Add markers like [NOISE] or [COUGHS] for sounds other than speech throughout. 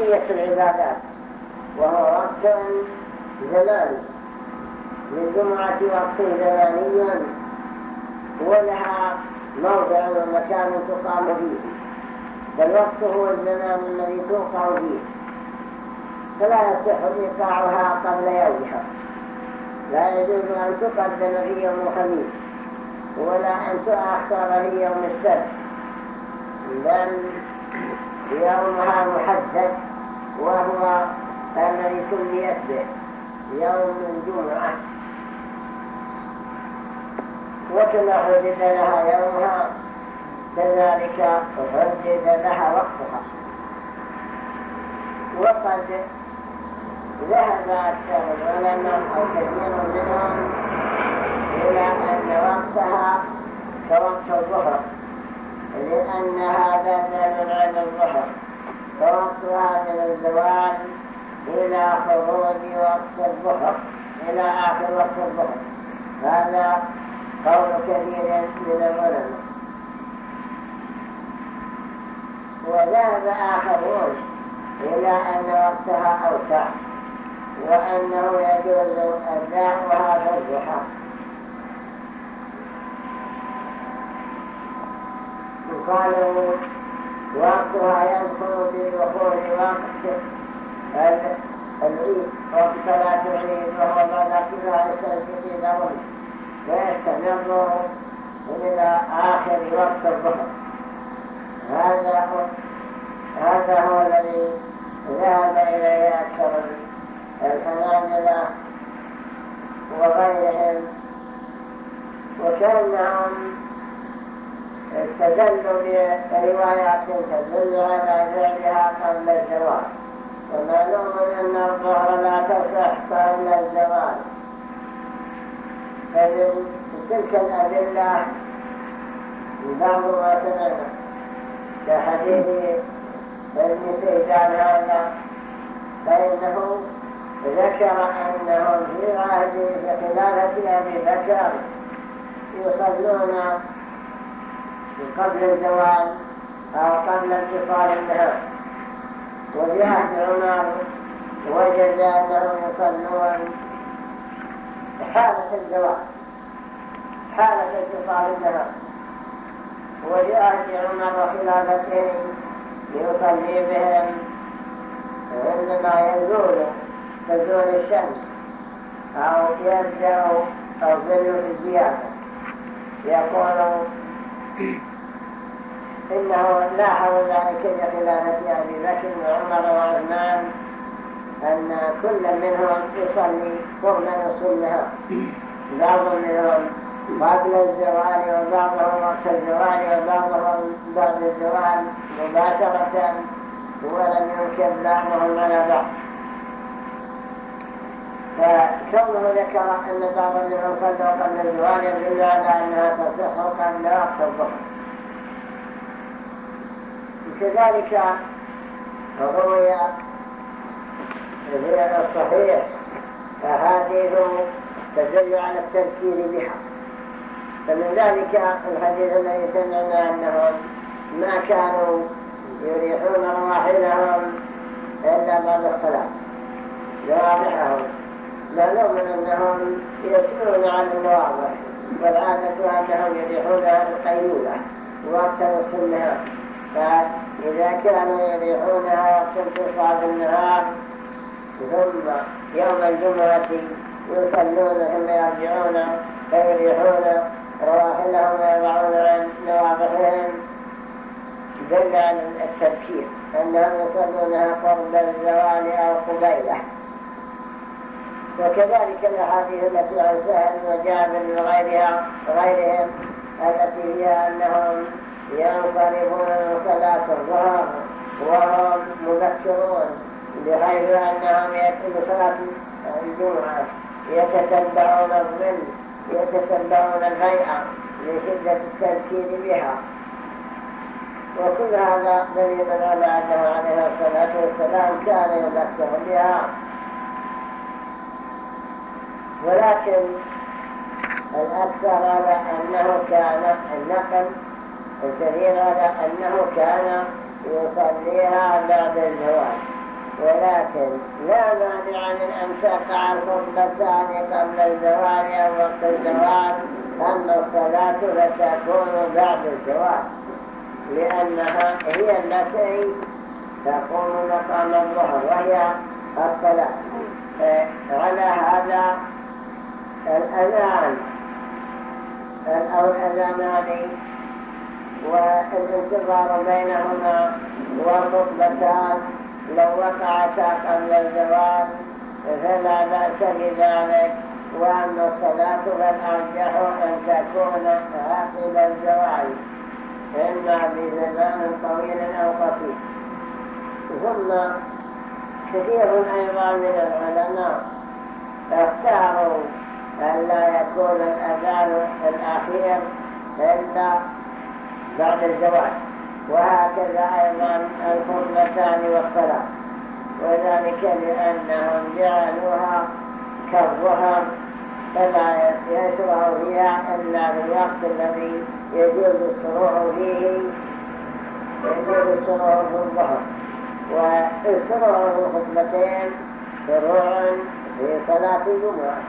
بقية العبادات وهو وقت زماني للجمعة وقت زماني ولها موضع ومكان تقام فيه فالوقت هو الزمان الذي توقع فيه. فلا يصح إيقاعها قبل يومها. لا يجوز أن تقدم في يوم الخميس ولا أن تؤخر في يوم السبت بل يومها محدد. وهو الذي سميت به يوم الجمعة وكما حدد لها يومها كذلك حدد لها وقتها. وقد ذهب أكثر العلماء أو كثير منهم إلى أن وقتها كوقت الظهر لأنها بدل عن الظهر. فوقتها من الزوال إلى خروج وقت الظهر إلى آخر وقت الظهر. هذا قول كثير من العلماء. وذهب آخرون إلى أن وقتها أوسع وأنه يجوز أداؤها في الضحى. قالوا وقتها يدخل بدخول وقت العيد وقت صلاة العيد وهو بعد ارتفاع الشمس في ذرم ويستمر إلى آخر وقت الظهر. هذا هذا هو الذي ذهب إليه أكثر الحنابلة وغيرهم. وكأنهم استدلوا بروايات تدل على فعلها قبل الزواج ومعلوم أن الظهر لا تصح قبل الزواج فمن تلك الأدلة بعض ما سمعنا كحديث ابن سيدان هذا. فإنه ذكر أنهم في عهد خلافة أبي بكر يصلون قبل الزوال أو قبل انتصال النهار وفي عمر وجد أنهم يصلون حالة الزوال حالة انتصال النهار وفي عمر وخلافته يصلي بهم عندما يزول تزول الشمس أو يبدأ أو ظل الزيادة. يقول إنه لاحظ ذلك بخلافة أبي بكر وعمر وعثمان أن كل منهم يصلي قرب نصف النهار بعض منهم قبل الزوال وبعضهم وقت الزوال وبعضهم بعد الزوال مباشرة ولم ينكب بعضهم على بعض. فكونه ذكر أن بعض منهم صلوا قبل الزوال يدل على أنها تصح قبل وقت الظهر. كذلك روي في الصحيح أحاديث تدل على التذكير بها. فمن ذلك الحديث الذي سمعنا أنهم ما كانوا يريحون رواحلهم إلا بعد الصلاة. جوارحهم معلوم أنهم يسئلون عن الواضح والعادة أنهم يريحونها القيلولة وقت نصف النهار فإذا كانوا يريحونها وقت انتصاب النهار. ثم يوم الجمعة يصلون ثم يرجعون فيريحون. رواحلهم ويضعون عن نواضحهم دل على التذكير أنهم يصلونها قرب الزوال أو قبيلة. وكذلك الأحاديث التي عن سهل وجابر وغيرها غيرهم التي فيها أنهم ينصرفون من صلاة الظهر وهم مذكرون بحيث أنهم يأتون صلاة الجمعة يتتبعون الظل يتتبعون الهيئة لشدة التذكير بها. وكل هذا دليل على أنه عليه الصلاة والسلام كان يذكر بها. ولكن الأكثر على أنه كان النقل الكثير على أنه كان يصليها بعد الزواج ولكن لا مانع من أن تقع الخطبتان قبل الزوال أو وقت الزوال أما الصلاة فتكون بعد الزوال لأنها هي التي تقوم مقام الظهر وهي الصلاة. على هذا الأذان أو الأذانان والانتظار بينهما والخطبتان لو وقعتا قبل الزواج فلا بأس بذلك. وأن الصلاة فالأرجح أن تكون عقب الزواج إما بزمان طويل أو قصير. ثم كثير أيضا من العلماء اختاروا أن لا يكون الأذان الأخير إلا بعد الزواج وهكذا أيضا الخطبتان والصلاة. وذلك لأنهم جعلوها كالظهر فلا يشرع فيها إلا في الوقت الذي يجوز الشروع فيه. يجوز الشروع في الظهر. والشروع في الخطبتين شروع في صلاة الجمعة.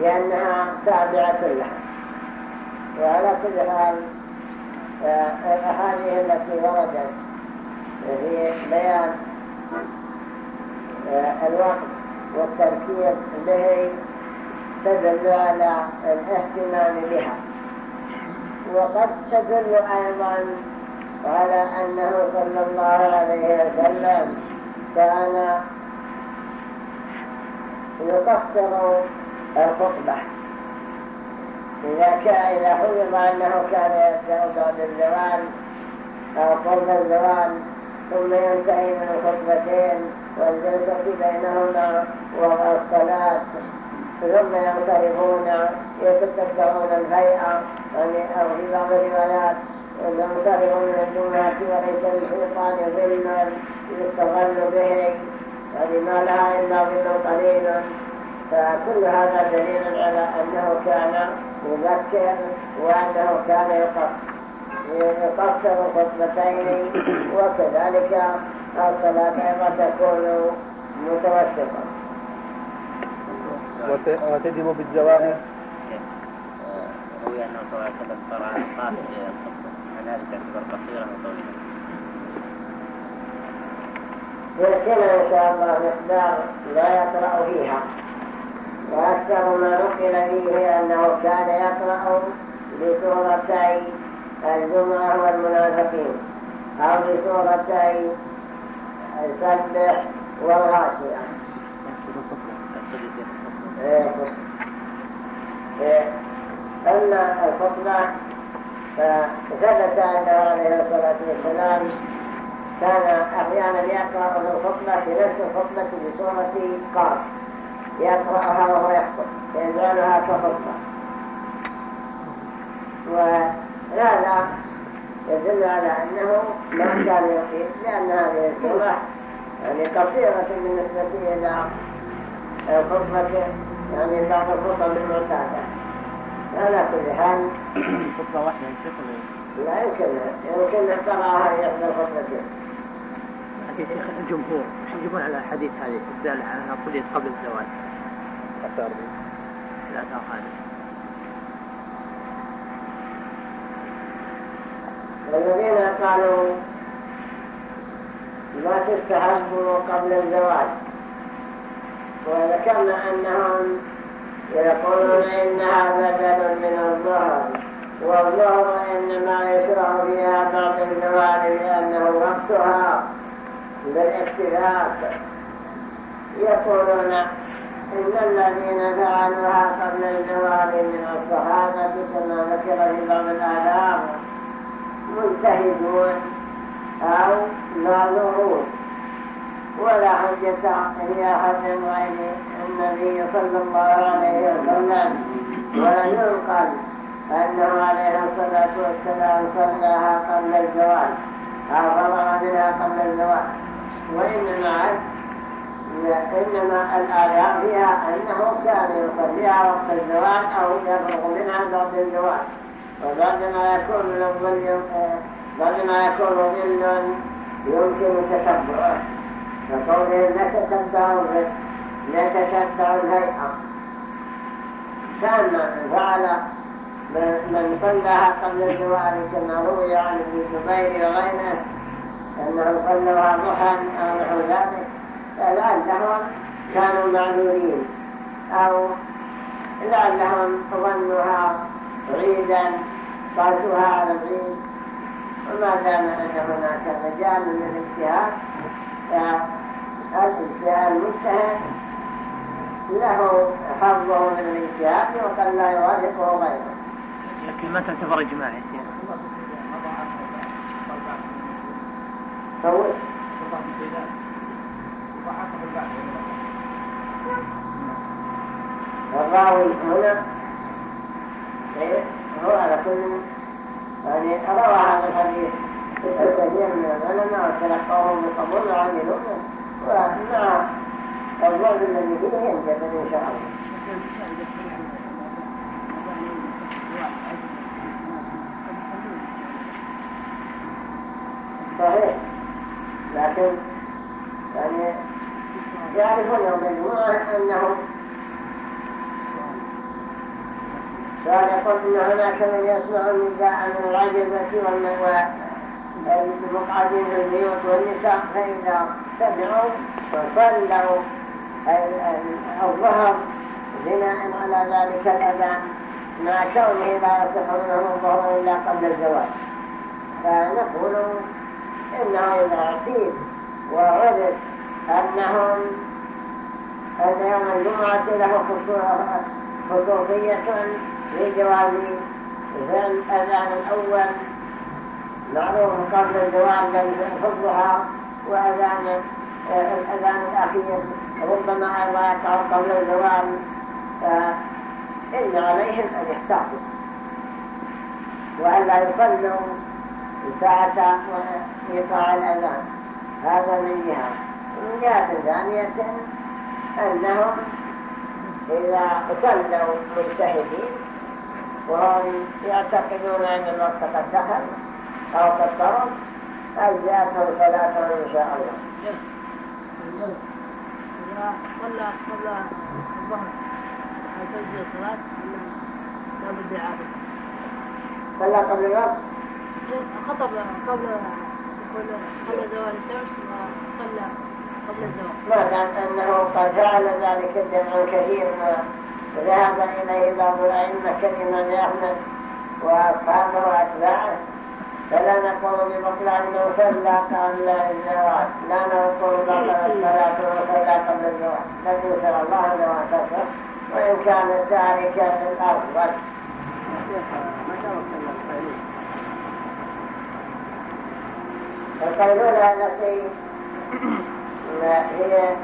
لأنها تابعة لها. وعلى كل حال الأحاديث التي وردت في بيان الوقت والتركيب به تدل على الاهتمام بها. وقد تدل أيضا على أنه صلى الله عليه وسلم كان يقصر الخطبة. إذا كان إذا حفظ أنه كان بعد الزوال أو قبل الزوال ثم ينتهي من الخطبتين والجلسة بينهما والصلاة ثم ينصرفون يتذكرون الهيئة أو في بعض الروايات ينصرفون من الجمعة وليس للشيطان ظلما يستغل به. ولما لها إلا ظل قليل. فكل هذا دليل على أنه كان يذكر وأنه كان يقصر يقصر الخطبتين وكذلك الصلاة أيضا تكون متوسطة. وتجب بالزواهر روي أنه صلى الله عليه وسلم قرأ أصحاب عن هذه تعتبر قصيرة وطويلة يأتينا إن شاء الله مقدار لا يقرأ فيها. وأكثر ما نقل فيه أنه كان يقرأ بسورتي الجمعة والمنافقين أو بسورتي سبح والغاشية. أما الخطبة فثبت أنه عليه الصلاة والسلام كان أحيانا يقرأ الخطبة في نفس الخطبة بسورة قاف. يقرأها وهو يخطب يجعلها كخطبة وهذا يدل على أنه ما كان يقيم لأن هذه السورة يعني قصيرة بالنسبة إلى الخطبة يعني بعض الخطب المعتادة. على كل حال خطبة واحدة لا يمكن يمكن أن تراها في إحدى الخطبتين حديث الجمهور. يجيبون على الحديث هذه الدال على قضية قبل الزواج. الآثار الآثار هذه الذين قالوا لا تستحب قبل الزواج وذكرنا أنهم يقولون إنها بدل من الظهر والظهر إنما يشرع فيها بعد الزواج لأنه وقتها بالاتفاق يقولون إن الذين فعلوها قبل الزواج من الصحابة كما ذكر في بعض الآلام مجتهدون أو معذورون ولا حجة لأحد غير النبي صلى الله عليه وسلم. ولا ينقل أنه عليه الصلاة والسلام صلاها قبل الزواج أو فرغ منها قبل الزواج وإنما إنما الآيات فيها أنه كان يصليها وقت الزواج أو يفرغ منها بعد الزواج. وبعدما يكون الظل بعدما يكون ظل يمكن تتبعه. كقولهم نتتبع نتتبع الهيئة. كان فعل من صلىها قبل الزوال كما روي عن ابن جبير وغيره أنهم صلوها ضحى أو نحو ذلك. لعلهم كانوا معذورين. أو لعلهم ظنوها عيدا قاسوها على العيد. وما دام أن هناك مجال للاجتهاد فالاجتهاد المجتهد له حظه من الاجتهاد وقد لا يوافقه غيره. لكن ما تعتبر اجماع الراوي هنا إيه؟ هو على كل يعني روى هذا الحديث. الكثير من العلماء وتلقوه بقبول وعملوا ومع الظن الذي فيه ينجب إن شاء الله. صحيح. لكن يعرفون أنهم كان يقول إن هناك من يسمع النداء من العجزة والمقعدين في البيوت والنساء فإذا سمعوا وصلوا الظهر بناء على ذلك الأذان مع كونه لا يصح منهم الظهر إلا قبل الزواج. فنقول إنه إذا اعتيد وعرف أنهم أن يوم الجمعة له خصوصية في جواز الأذان الأول معروف قبل الزواج حفظها وأذان الأذان الأخير ربما أيضا يقع قبل الزواج فإن عليهم أن يحتاطوا وألا يصلوا ساعة إيقاع الأذان هذا من جهة. من جهة ثانية أنهم إذا صلوا مجتهدين وهم يعتقدون أن الوقت قد دخل أو قد طرد أجزاءتهم صلاتهم إن شاء الله. صلى قبل الظهر هل الصلاة صلى قبل الوقت؟ خطب قبل قبل زوال الشمس وصلى. دام أنه قد فعل ذلك الجمع الكثير ذهب إليه بعض الأئمة كالإمام أحمد وأصحابه وأتباعه. فلا نقول ببطلان من صلى قبل الزواج لا نقول بطلت الصلاة وصلى قبل الزواج. بل يسر الله له تصح وإن كان ذلك الأفضل القيلولة التي هي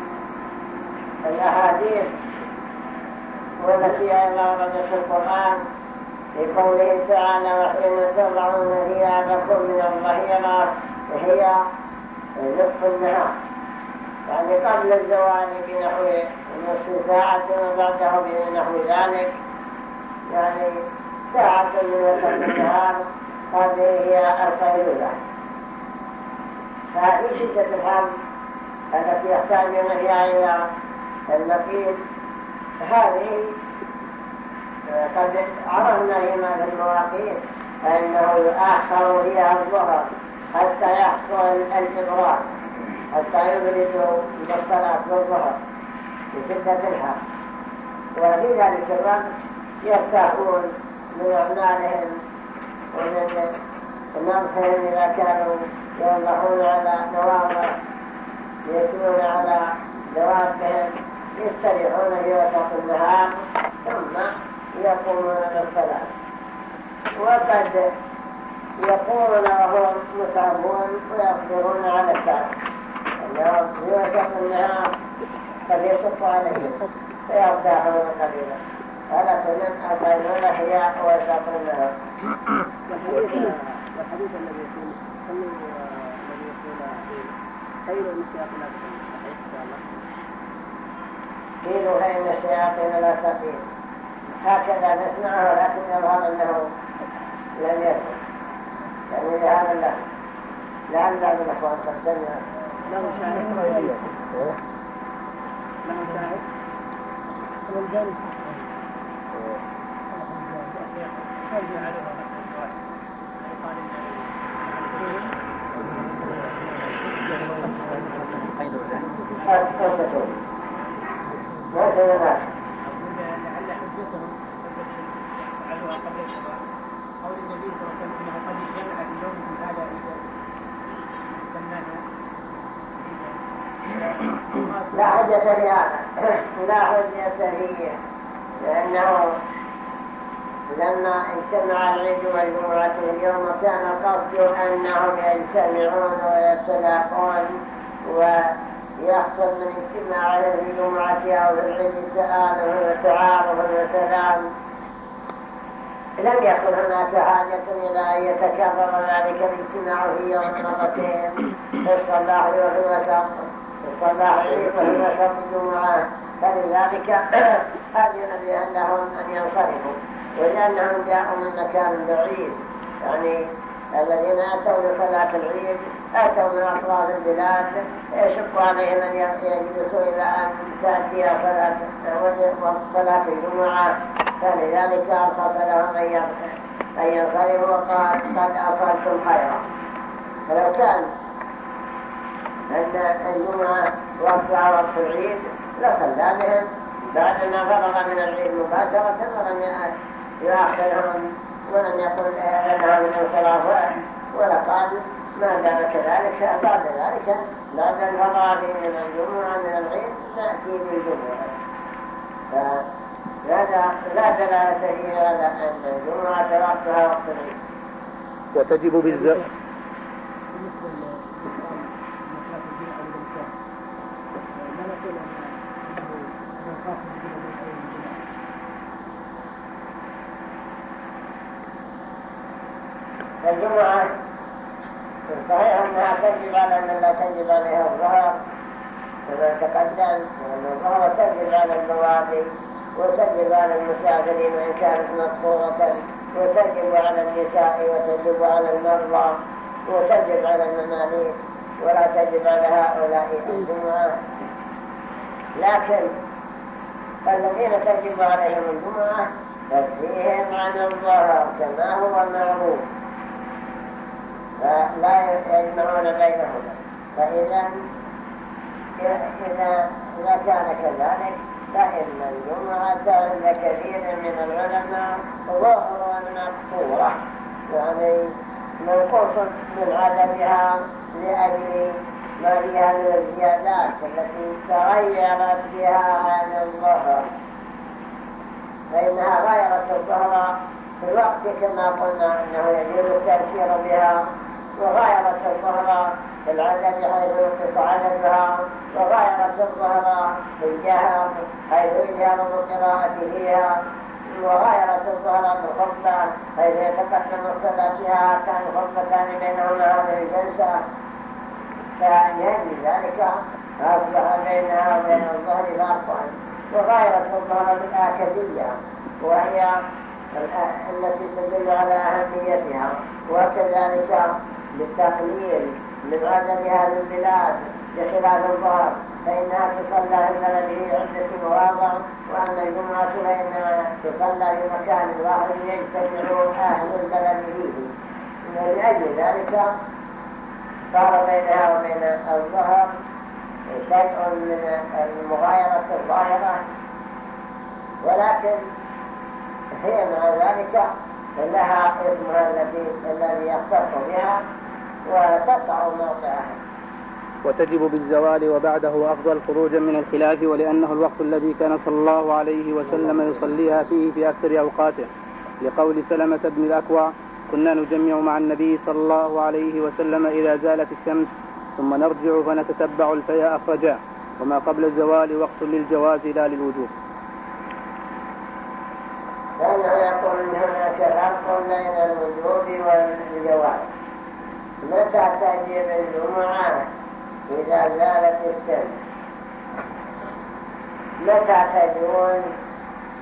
الأحاديث والتي أيضا وردت في القرآن في قوله تعالى وحين تضعون ثيابكم من الظهيرة هي نصف النهار. يعني قبل الزوال بنحو نصف ساعة وبعده بنحو ذلك. يعني ساعة من وسط النهار هذه هي القيلولة فهذه شدة الحر التي يحتاجون فيها إلى المقيم هذه قد عرفنا فيما في المواقيت أنه يؤخر فيها الظهر حتى يحصل الإبراد حتى يبردوا بالصلاة بالظهر بشدة الحر وفي ذلك الوقت يرتاحون من أعمالهم ومن نفسهم إذا كانوا يوضحون على نواضع يسمون على دوابهم يستريحون في وسط النهار ثم يقومون بالصلاة وقد يقومون وهم متعبون ويصبرون على التعب أنه في وسط النهار قد يصف عليهم فيرتاحون قليلا هذا أقلون هي وسط النهار والحديث الذي يقول صلوا الذي يقول خير الشياطين لا تقيم صحيح إن شاء الله. قيلوا فإن الشياطين لا تقيم هكذا نسمعه لكن يظهر أنه لم يكن يعني لهذا اللفظ لعل بعض الأخوان قد سمع لا مش له شاهد والجالس أسكتوا ما قول النبي صلى الله عليه وسلم اذا لا حجة هذا لا حجة فيه لأنه لما اجتمع العيد والجمعة اليوم كان القصد أنهم يجتمعون ويتلاقون ويحصل من اجتماعهم في الجمعة أو العيد تآلف وتعارف وسلام لم يكن هناك حاجة إلى أن يتكرر ذلك الاجتماع في يوم مرتين. في الصباح وفي الوسط في الصباح وفي الوسط الجمعة. فلذلك أذن بأن لهم أن ينصرفوا. ولأنهم جاءوا من مكان بعيد. يعني الذين أتوا لصلاة العيد أتوا من أطراف البلاد يشق عليهم أن يجلسوا إلى أن تأتي صلاة صلاة الجمعة فلذلك أرخص لهم أن ينصرفوا وقال قد أصلتم خيرا فلو كان أن الجمعة وقتها وقت العيد لصلى بهم بعدما فرغ من العيد مباشرة ولم يؤخرهم ولم يقل من انصراف ولقال ما دام كذلك بعد ذلك بعد الفراغ من الجمعة من العيد نأتي بالجمعة. فهذا لا دلالة في هذا أن الجمعة وقتها وقت وتجب بالزمن الجمعة صحيح أنها تجب على من لا تجب عليها الظهر. كما تقدم أن الظهر تجب على البوادي وتجب على المسافرين وإن كانت مقصورة وتجب على النساء وتجب على المرضى وتجب على المماليك ولا تجب على هؤلاء الجمعة لكن الذين تجب عليهم الجمعة تكفيهم عن الظهر كما هو معروف. فلا يجمعون بينهما فإذا إذا إذا كان كذلك فإن الجمعة عند كثير من العلماء ظهر مقصورة يعني منقوص من عددها لأجل ما فيها من الزيادات التي تغيرت بها عن الظهر. فإنها غيرت الظهر في الوقت كما قلنا أنه يجوز التأثير بها وغايرت الظهر في العدد حيث ينقص عددها وغايرت الظهر في الجهر حيث يجهر بالقراءة فيها وغايرت الظهر بالخطبة حيث يتقدم الصلاة فيها كان خطبتان بينهما هذه الجلسة. فلأجل ذلك أصبح بينها وبين الظهر فرقا وغايرت الظهر بالآكدية وهي التي تدل على أهميتها وكذلك بالتقليل من عدد أهل البلاد بخلاف الظهر فإنها تصلى البلد في عدة مواضع وأما الجمعة فإنها تصلى في مكان واحد يجتمع أهل البلد فيه من أجل ذلك صار بينها وبين الظهر شيء من المغايرة الظاهرة. ولكن هي مع ذلك لها اسمها الذي الذي يختص بها وتقع موقعها. وتجب بالزوال وبعده أفضل خروجا من الخلاف ولأنه الوقت الذي كان صلى الله عليه وسلم يصليها فيه في أكثر أوقاته. لقول سلمة بن الأكوع كنا نجمع مع النبي صلى الله عليه وسلم إذا زالت الشمس ثم نرجع فنتتبع الفياء أخرجاه. وما قبل الزوال وقت للجواز لا للوجوب. فإنه يقول هناك فرق بين الوجوب والجواز متى تجب الجمعة إذا زالت الشمس متى تجوز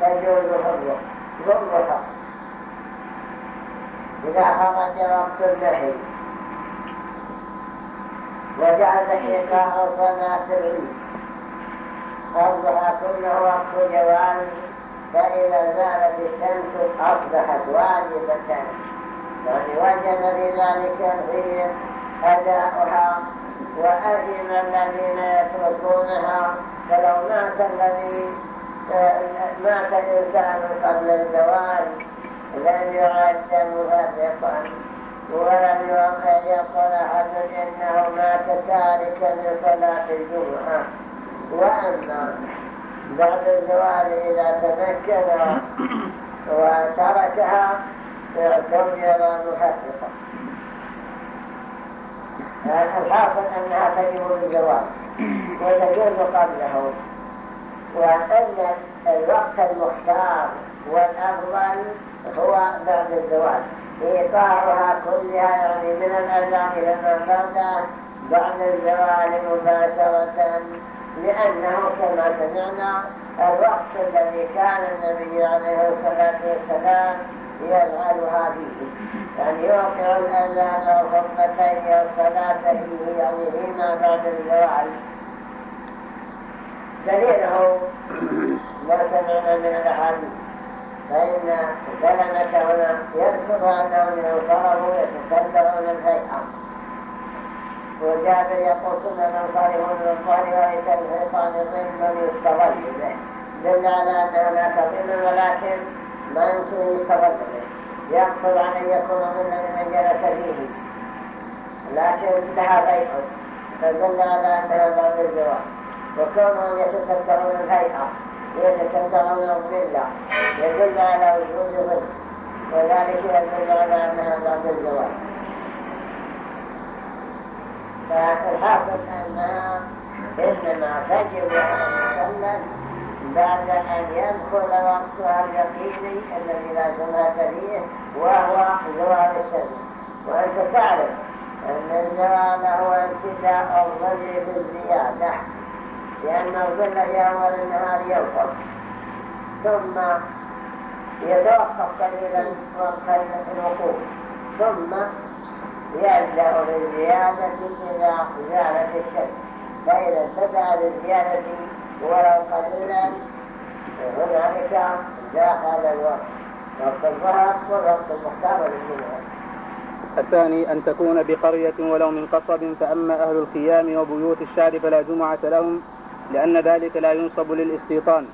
تجوز ظلها إذا خرج وقت النهي وجعل إيقاع صلاة العيد أصبح كله وقت جواز فإذا زالت الشمس أصبحت واجبة يعني وجب في ذلك الحين أداؤها وأثم الذين يتركونها. فلو مات الذي مات الإنسان قبل الزواج لم يعد مفرقا ولم يقل أحد إنه مات تاركا لصلاة الجمعة. وأما بعد الزواج إذا تمكن وتركها اعتبر محققا الحاصل أنها تجب بالزواج وتجوز قبله. وأن الوقت المختار والأفضل هو بعد الزواج إيقاعها كلها يعني من الأذان إلى المنبردة بعد الزوال مباشرة لأنه كما سمعنا الوقت الذي كان النبي عليه الصلاة والسلام يجعلها فيه. يعني يوقع الأذان والخطبتين والصلاة فيه يعني فيما بعد الزوال. دليله ما سمعنا من الأحاديث. فإن سلمة هنا يذكر أنهم ينصرفوا يتكبرون الهيئة. وجابر يقول كنا ننصرف من الظهر وليس الشيطان ظل يستظل به. دل على أن هناك ظل ولكن ما يمكن يستظل به. يقصد أن يكون ظلا لمن جلس فيه لكن لها بيع فدل على أنها باب الزواج وكونهم يتكبرون الهيئة يتكبرون الظل يدل على وجود ظل وذلك يدل على أنها باب الزواج فالحاصل أنها إنما تجب أن يسلم بعد أن يدخل وقتها اليقيني الذي لا شبهة فيه وهو زوال الشمس وأنت تعرف أن الزوال هو ابتداء الظل بالزيادة لأن الظل في أول النهار ينقص ثم يتوقف قليلا وقت الوقوف ثم يبدأ بالزيادة إذا زالت الشمس فإذا ابتدأ بالزيادة ولو قليلا هنالك داخل الوقت وقت الظهر الثاني أن تكون بقرية ولو من قصب فأما أهل الخيام وبيوت الشعر فلا جمعة لهم لأن ذلك لا ينصب للاستيطان.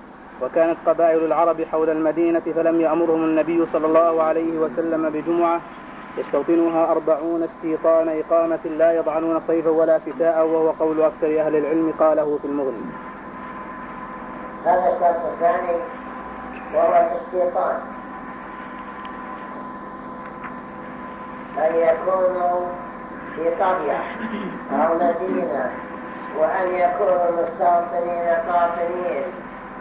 وكانت قبائل العرب حول المدينة فلم يأمرهم النبي صلى الله عليه وسلم بجمعة يستوطنها أربعون استيطان إقامة لا يضعنون صيفا ولا فتاء وهو قول أكثر أهل العلم قاله في المغني هذا الشرط الثاني وهو الاستيطان. أن يكونوا في قرية أو مدينة وأن يكونوا مستوطنين قاطنين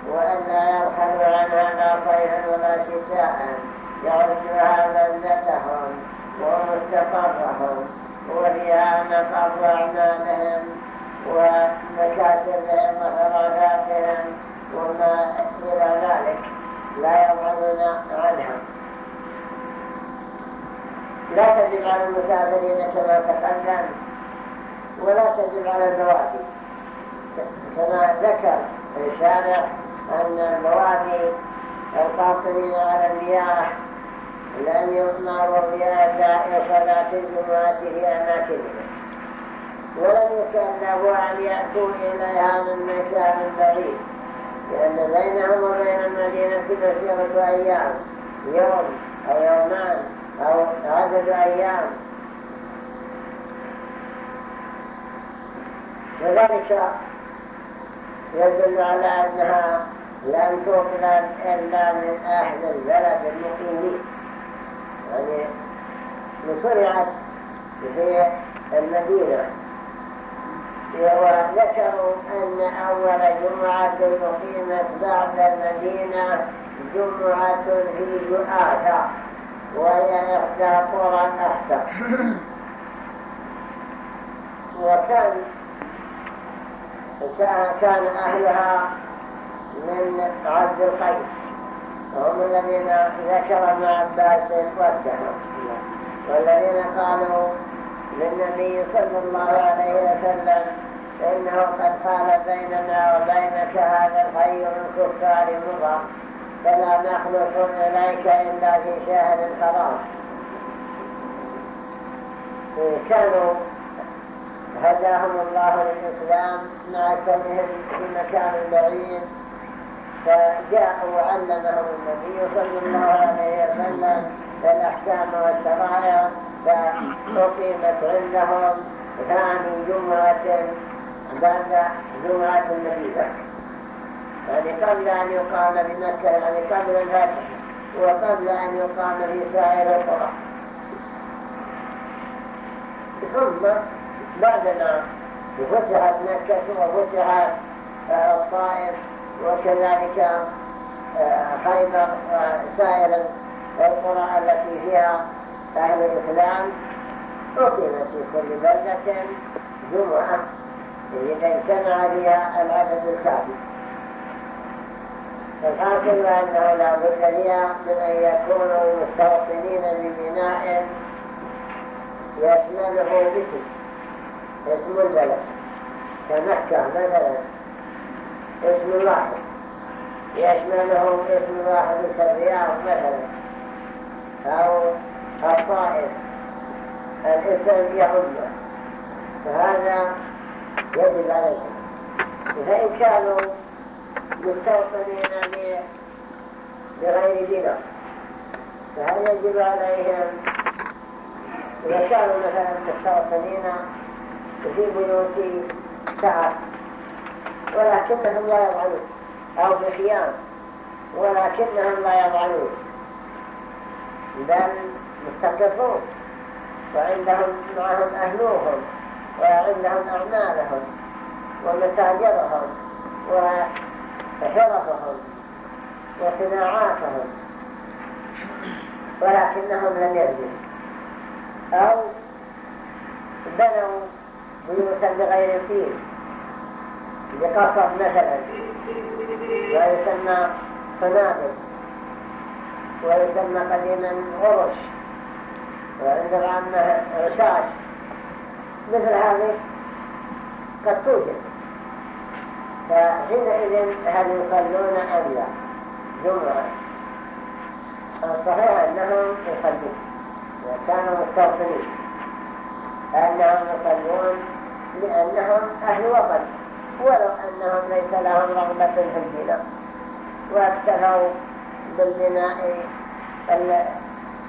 وأن لا يرحلوا عنها لا صيفا ولا شتاء يعدها بلدتهم. ومستقرهم وفيها مقر أعمالهم ومكاسبهم وحركاتهم وما إلى ذلك لا يضعون عنها لا تجب على المسافرين كما تقدم ولا تجب على البوادي كما ذكر الشارع أن البوادي القاصرين على المياه لن يؤمروا بأداء صلاة الجمعة في أماكنهم ولم يكلفوا أن يأتوا إليها من مكان بعيد. لأن بينهم وبين المدينة مسيرة أيام يوم أو يومان أو عدد أيام. وذلك يدل على أنها لم تقبل إلا من أهل البلد المقيمين. يعني شرعت في المدينة. وذكروا أن أول جمعة أقيمت بعد المدينة جمعة في جؤاثة وهي إحدى قرى الأحسن وكان كان أهلها من عبد القيس. هم الذين ذكر ابن عباس وحدهم والذين قالوا للنبي صلى الله عليه وسلم إنه قد حال بيننا وبينك هذا الحي من كفار مضى فلا نخلص إليك إلا في شهر الحرام. كانوا هداهم الله للإسلام مع كونهم في مكان بعيد. فجاءوا وعلمهم النبي صلى الله عليه وسلم الأحكام والشرائع فأقيمت عندهم ثاني جمعة بعد جمعة المدينة يعني قبل أن يقام بمكة يعني قبل الفتح وقبل أن يقام في سائر القرى. ثم بعدما فتحت مكة وفتحت الطائف وكذلك خيبر وسائر القرى التي فيها أهل الإسلام أقيمت في كل بلدة جمعة إذا اجتمع فيها العدد الكافي. فالحاصل أنه لا بد لها من أن يكونوا مستوطنين ببناء يشمله باسم اسم البلد. كمكة مثلا. اسم واحد. يشمله اسم واحد كالرياض مثلا. أو الطائف الاسم يعمه فهذا يجب عليهم فإن كانوا مستوطنين بغير دينار فهل يجب عليهم؟ إذا كانوا مثلا مستوطنين في بيوت شعر ولكنهم لا يضعنون أو بخيام ولكنهم لا يضعنون بل مستقرون وعندهم معهم أهلوهم وعندهم أعمالهم ومتاجرهم وحرفهم وصناعاتهم. ولكنهم لم يرجوا أو بنوا بيوتا بغير طين. بقصر مثلا ويسمى صنادق ويسمى قديما غرش وعند العامة رشاش مثل هذه قد توجد. فحينئذ هل يصلون أم جمعة. الصحيح أنهم يصلون وكانوا مستوطنين. أنهم يصلون لأنهم أهل وطن. ولو أنهم ليس لهم رغبة في البناء. واكتفوا بالبناء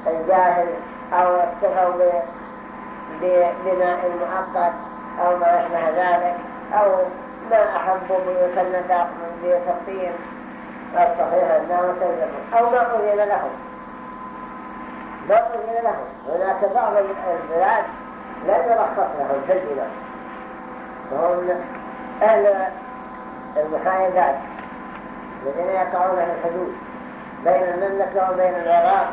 الجاهل أو اكتفوا ببناء مؤقت أو ما أشبه ذلك أو ما أحبوا بيوت النداء من بيوت الطين. الصحيح أنه تجربوا أو ما أذن لهم. ما أذن لهم. هناك بعض البلاد لم يرخص لهم في البناء. وهم أهل المحايدات الذين يقعون في الحدود بين المملكة وبين العراق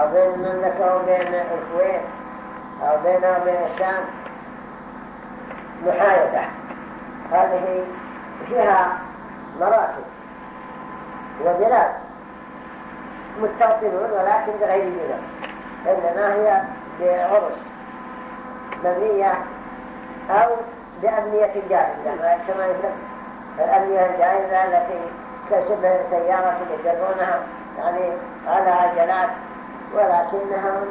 أو بين المملكة وبين الكويت أو بينها وبين الشام. محايدة. هذه فيها مراكز وبلاد مستوطنون ولكن بلاد إنما هي بعرش مبنية أو بأبنية جاهزة كما يسمى الأبنية الجاهزة التي كشبه سيارة يجرونها يعني على عجلات ولكنهم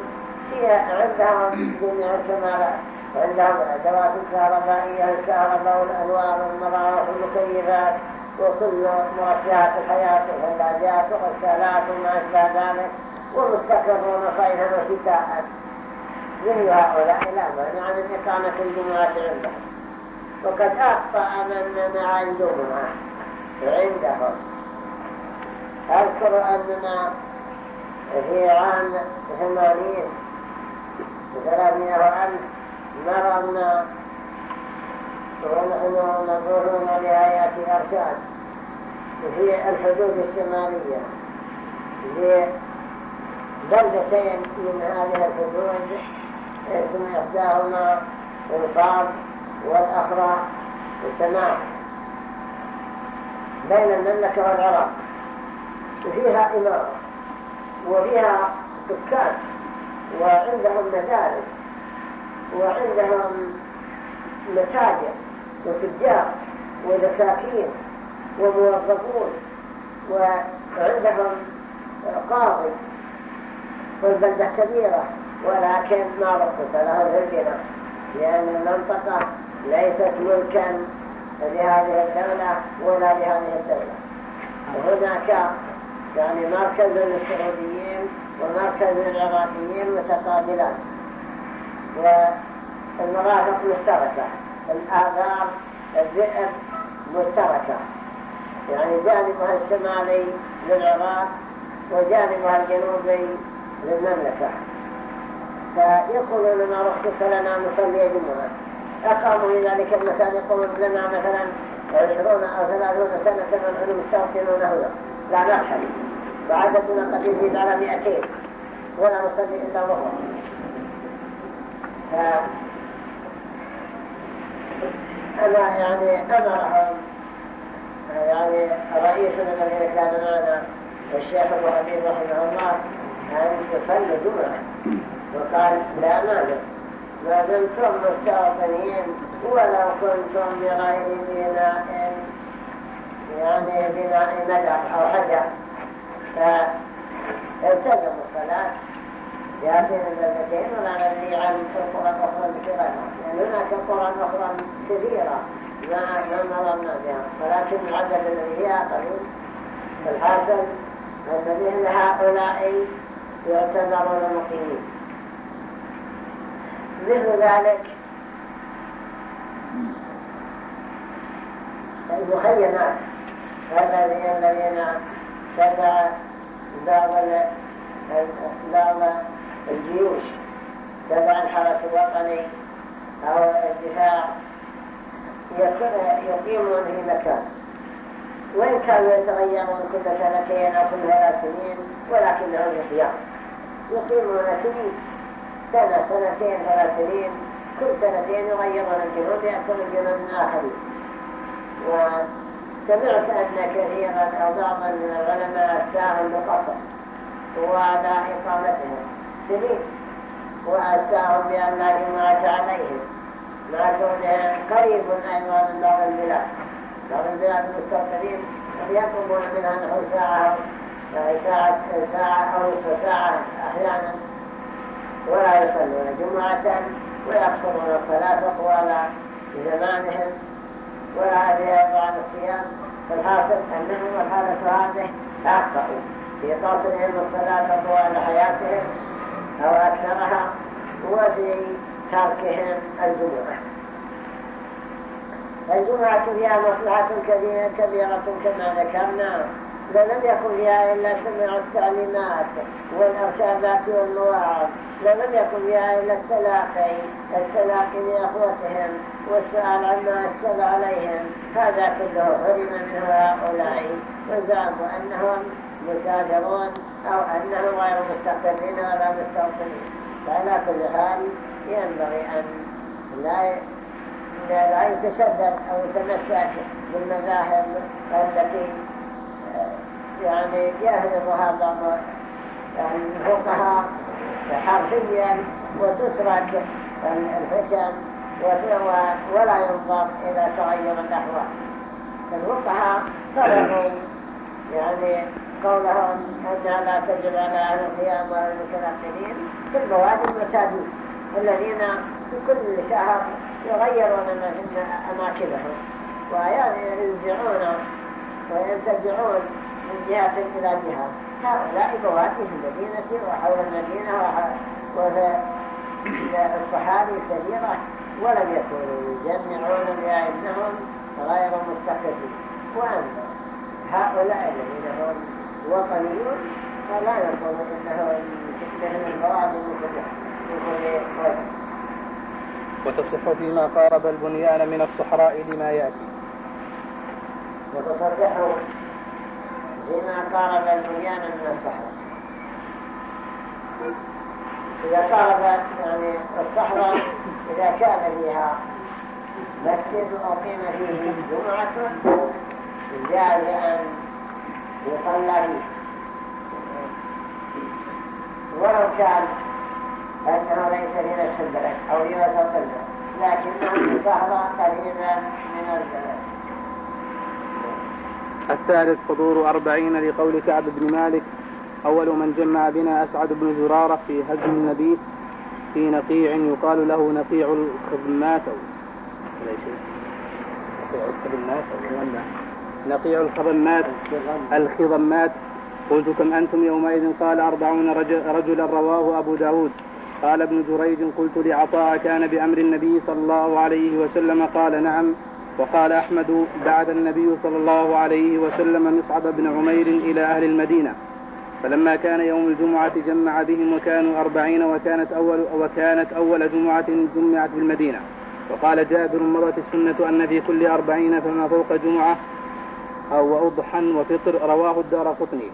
هي عندهم جميع الكمالات. عندهم الأدوات الكهربائية الكهرباء والأنوار والمراوح والمكيفات وكل مرشحات الحياة والثلاجات وغسالات وما أشبه ذلك ومستقرون صيفا وشتاء مثل هؤلاء؟ لا مانع من إقامة الجمعة عندهم. وقد أخطأ من منع الجمعة عندهم. أذكر أننا في عام ثمانين ثلاثمائة ألف مرضنا ونحن نظرون بآيات أرشاد في الحدود الشمالية في بلدتين من هذه الحدود اسم إحداهما انصاب والأخرى سماع بين المملكة والعراق. وفيها إمارة. وفيها سكان. وعندهم مدارس. وعندهم متاجر. وتجار. ودكاكين وموظفون. وعندهم قاضي. والبلدة كبيرة. ولكن ما رخص له البناء لأن المنطقة ليست ملكا لهذه الدولة ولا لهذه الدولة. وهناك يعني مركز للسعوديين ومركز للعراقيين متقابلان. والمرافق مشتركة. الآثار الذئب مشتركة. يعني جانبها الشمالي للعراق وجانبها الجنوبي للمملكة. فيقولون ما رخص لنا نصلي جمعة. أقاموا في ذلك المكان يقولون لنا مثلا عشرون أو ثلاثون سنة ونحن مستوطنون هنا. لا نرحل وعددنا قد يزيد على مئتين. ولا نصلي إلا ظهر أنا يعني أمرهم. يعني رئيسنا الذي كان معنا الشيخ أبو حبيب رحمه الله أن تصلي جمعة وقال لا مانع. ما دمتم مستوطنين ولو كنتم بغير بناء يعني بناء مدر أو حجر فالتزموا الصلاة. يأتين البلدتين ولا ندري عن القرى الأخرى بكرامة لأن هناك قرى أخرى كثيرة ما نظرنا بها ولكن العدد الذي فيها قليل. الحاصل أن مثل هؤلاء يعتبرون مقيمين. مثل ذلك. المخيمات الذين تبع بعض بعض الجيوش. تبع الحرس الوطني أو الدفاع. يقيمون في مكان. وإن كانوا يتغيرون كل سنتين أو كل ثلاث سنين ولكنهم يحيون يقيمون سنين. سنة سنتين ثلاث سنين كل سنتين يغيرون الجنود يأكل الجنود من آخرين وسمعت أن كثيرا أو بعضا من العلماء أتاهم بقصر وعلى إقامتهم. سنين وأتاهم بأن لا جمعة عليهم. مع كونها قريب أيضا من بعض البلاد. بعض البلاد المستوطنين يطلبون منها نحو ساعة ساعة أو نصف ساعة أحيانا. ولا يصلون جمعة ويقصرون الصلاة طوال زمانهم ولا يدري عن الصيام. فالحاصل أنهم الحالة هذه أخطأوا في قصرهم الصلاة طوال حياتهم أو أكثرها وفي تركهم الجمعة. الجمعة فيها مصلحة كبيرة كما ذكرنا. لم يكن فيها إلا سمع التعليمات والأرشادات والمواعظ. لم يكن فيها إلا التلاقي التلاقي لأخوتهم والسؤال عما أشكل عليهم. هذا كله حرم منه هؤلاء. وزعموا أنهم مسافرون أو أنهم غير مستقرين ولا مستوطنين فعلى كل حال ينبغي أن لا لا يتشدد أو يتمسك بالمذاهب التي يعني يهربها بعض يعني الفقهاء حرفيا وتترك الحكم ولا ينظر إلى تغير الأحوال الفقهاء طلبوا يعني قولهم أنها لا تجب على أهل القيام ولا المتنقلين في البوادي المساجد الذين في كل شهر يغيرون أماكنهم وينزعون وينتزعون من جهة إلى جهة هؤلاء في المدينة وحول المدينة وفي الصحاري الكثيرة ولم يكونوا يجمعون بأنهم غير مستقرين وأما هؤلاء الذين هم وطنيون فلا نقول إنهم لهم البوادي من كل وتصح فيما قارب البنيان من الصحراء لما يأتي. وتصح فيما قارب البنيان من الصحراء إذا قارب يعني الصحراء إذا كان فيها مسجد أقيم فيه جمعة جاز أن يصلى فيه. ولو كان أنه ليس في نفس البلد أو في وسط البلد لكنه في صحراء قريبا من البلد الثالث حضور أربعين لقول كعب بن مالك. أول من جمع بنا أسعد بن زرارة في هزم النبي في نقيع يقال له نقيع الخضمات نقيع الخضمات الخضمات. قلت كم أنتم يومئذ قال أربعون رجلا رواه أبو داود. قال ابن جريج قلت لعطاء كان بأمر النبي صلى الله عليه وسلم قال نعم. وقال أحمد بعد النبي صلى الله عليه وسلم مصعب بن عمير إلى أهل المدينة فلما كان يوم الجمعة جمع بهم وكانوا أربعين وكانت أول وكانت أول جمعة جمعت بالمدينة وقال جابر مضت السنة أن في كل أربعين فما فوق جمعة أو أضحى وفطر رواه الدار قطني.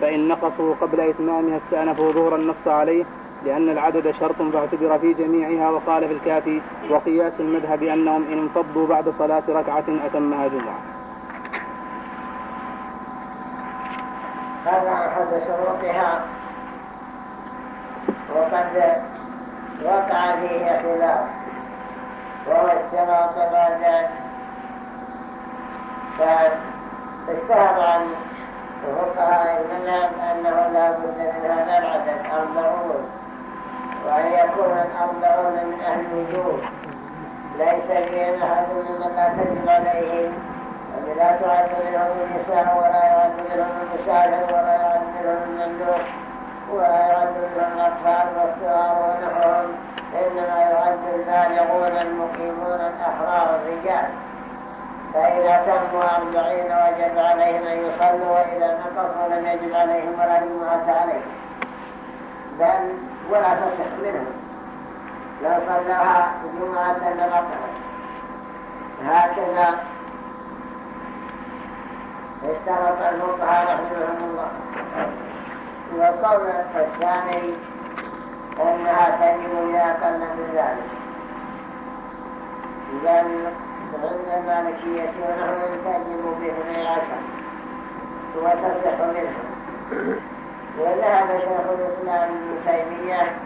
فإن نقصوا قبل إتمامها استأنفوا ظهر النص عليه لأن العدد شرط فاعتبر في جميعها وقال في الكافي وقياس المذهب أنهم إن انفضوا بعد صلاة ركعة أتمها جمعة هذا أحد شروطها. وقد وقع فيه خلاف. وهو اشتراط الأذان فاشتهر عن فقهاء المذهب أنه لا بد من هذا العدد أربعون وأن يكون الأربعون من أهل الوجود. ليس فيهم أحد لا تجب عليهم. أن لا تعد منهم النساء ولا يعد منهم المسافر ولا يعد منهم المملوك ولا يعد منهم الأطفال والصغار ونحوهم. إنما يعد البالغون المقيمون الأحرار الرجال. فإذا تموا أربعين وجب عليهم أن يصلوا وإذا نقصوا لم يجب عليهم ولا جمعة عليهم. بل ولا تصح منهم لو صلىها جمعة لبطلت هكذا اشترط الفقهاء رحمهم الله. والقول الثاني أنها تجب باقل من ذلك بل عند المالكية ونحن تجب باثني عشر وتصح منهم وذهب شيخ الإسلام ابن تيمية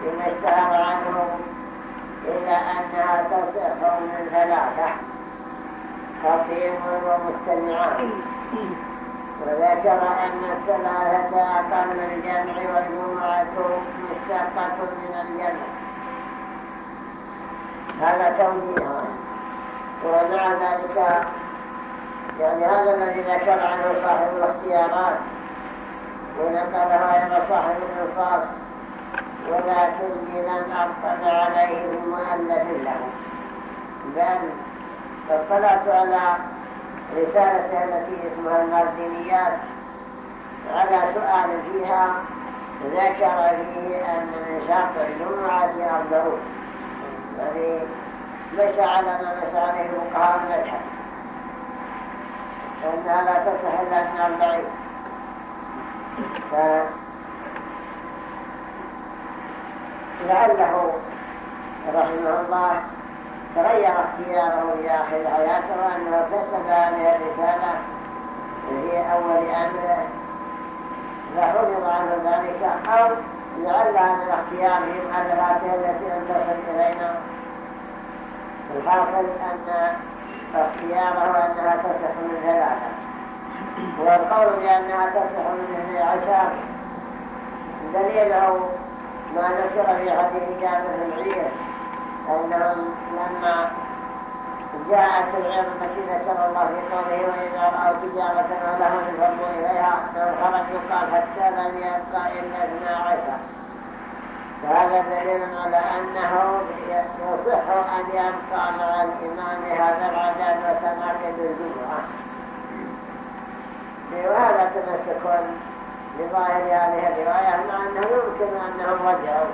فيما اشتهر عنه إلى أنها تصح من ثلاثة خطيب ومستمعان. وذكر أن الثلاثة أقل من الجمع والجمعة مشتقة من الجمع. هذا توجيه ومع ذلك يعني هذا الذي ذكر عنه صاحب الاختيارات. ونقلها إلى صاحب الإنصاف ولكني لم أطلع عليه بمؤلف له بل اطلعت على رسالته التي اسمها الماردينيات على سؤال فيها ذكر فيه أن من شرط الجمعة أربعون يعني مشى على ما مشى عليه فقهاء المذهب فإنها لا تصح إلا من أربعين لعله رحمه الله تغير اختياره في آخر وأنه كتب هذه الرسالة في أول أمره فحفظ عنه ذلك أو لعل هذا الاختيار في المؤلفاته التي لم تصل إلينا. الحاصل أن اختياره أنها تصح من ثلاثة والقول بأنها تصح من اثني عشر دليله ما ذكر في حديث جابر بن عير أنهم لما جاءت التي ذكر الله في قوله وإذا رأوا تجارة ما لهم انفضوا إليها أنهم خرجوا قال حتى لم يبقى إلا اثنا عشر فهذا دليل على أنه يصح أن يبقى مع الإمام هذا العدد وتنعقد الجمعة. وهذا تمسك بظاهر هذه الرواية مع أنه يمكن أنهم رجعوا.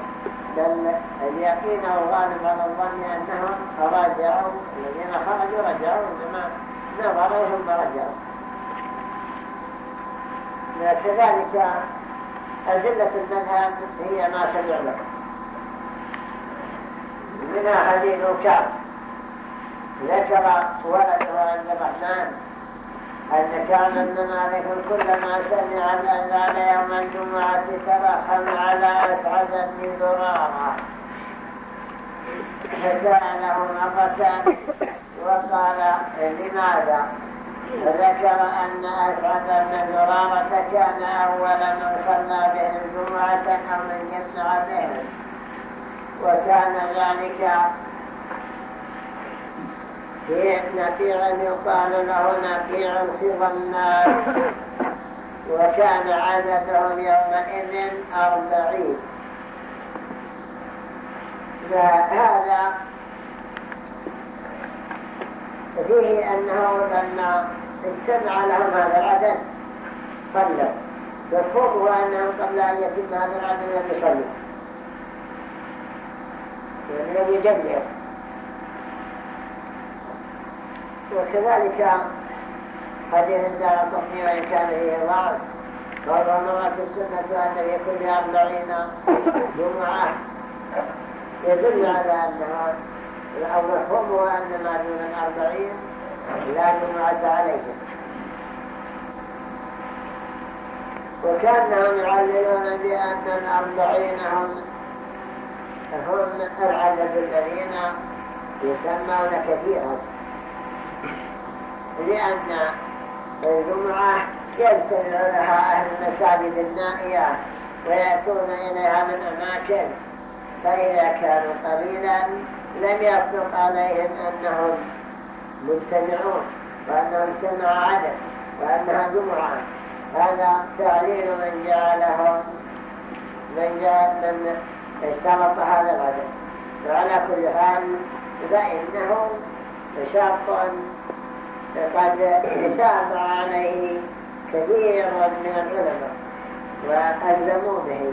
بل اليقين الغالب على الظن أنهم رجعوا الذين خرجوا رجعوا إنما نظروا ثم رجعوا كذلك أدلة المذهب هي ما سمعنا منها حديث كعب ذكر ولده عبد الرحمن أن كان ابن مالك كلما سمع الأذان يوم الجمعة ترحم على أسعد بن زرارة فسأله مرة وقال لماذا؟ فذكر أن أسعد بن زرارة كان أول من صلى بهم الجمعة أو من يمنع بهم وكان ذلك في نبيع يقال له نبيع في الناس وكان عددهم يومئذ أربعين. فهذا فيه أنه لما اجتمع لهم هذا العدد صلوا مفهومه أنهم قبل أن يتم هذا العدد لم يصلوا لم يجمعوا وكذلك حديث الدار الطفي وإن كان فيه ضعف قال مرات السنة أن في كل أربعين جمعة. يدل على أنها أو مفهومها أن ما دون الأربعين لا جمعة عليهم وكأنهم يعللون بأن الأربعين هم هم العدد الذين يسمون كثيرا لأن الجمعة يجتمع لها أهل المساجد النائية ويأتون إليها من أماكن فإذا كانوا قليلا لم يصدق عليهم أنهم مجتمعون وأنهم اجتمع عدد وأنها جمعة. هذا تعليل من جعلهم من جعل من اشترط هذا العدد وعلى كل حال فإنه شرط قد شاب عليه كثير من العلماء وألزموا به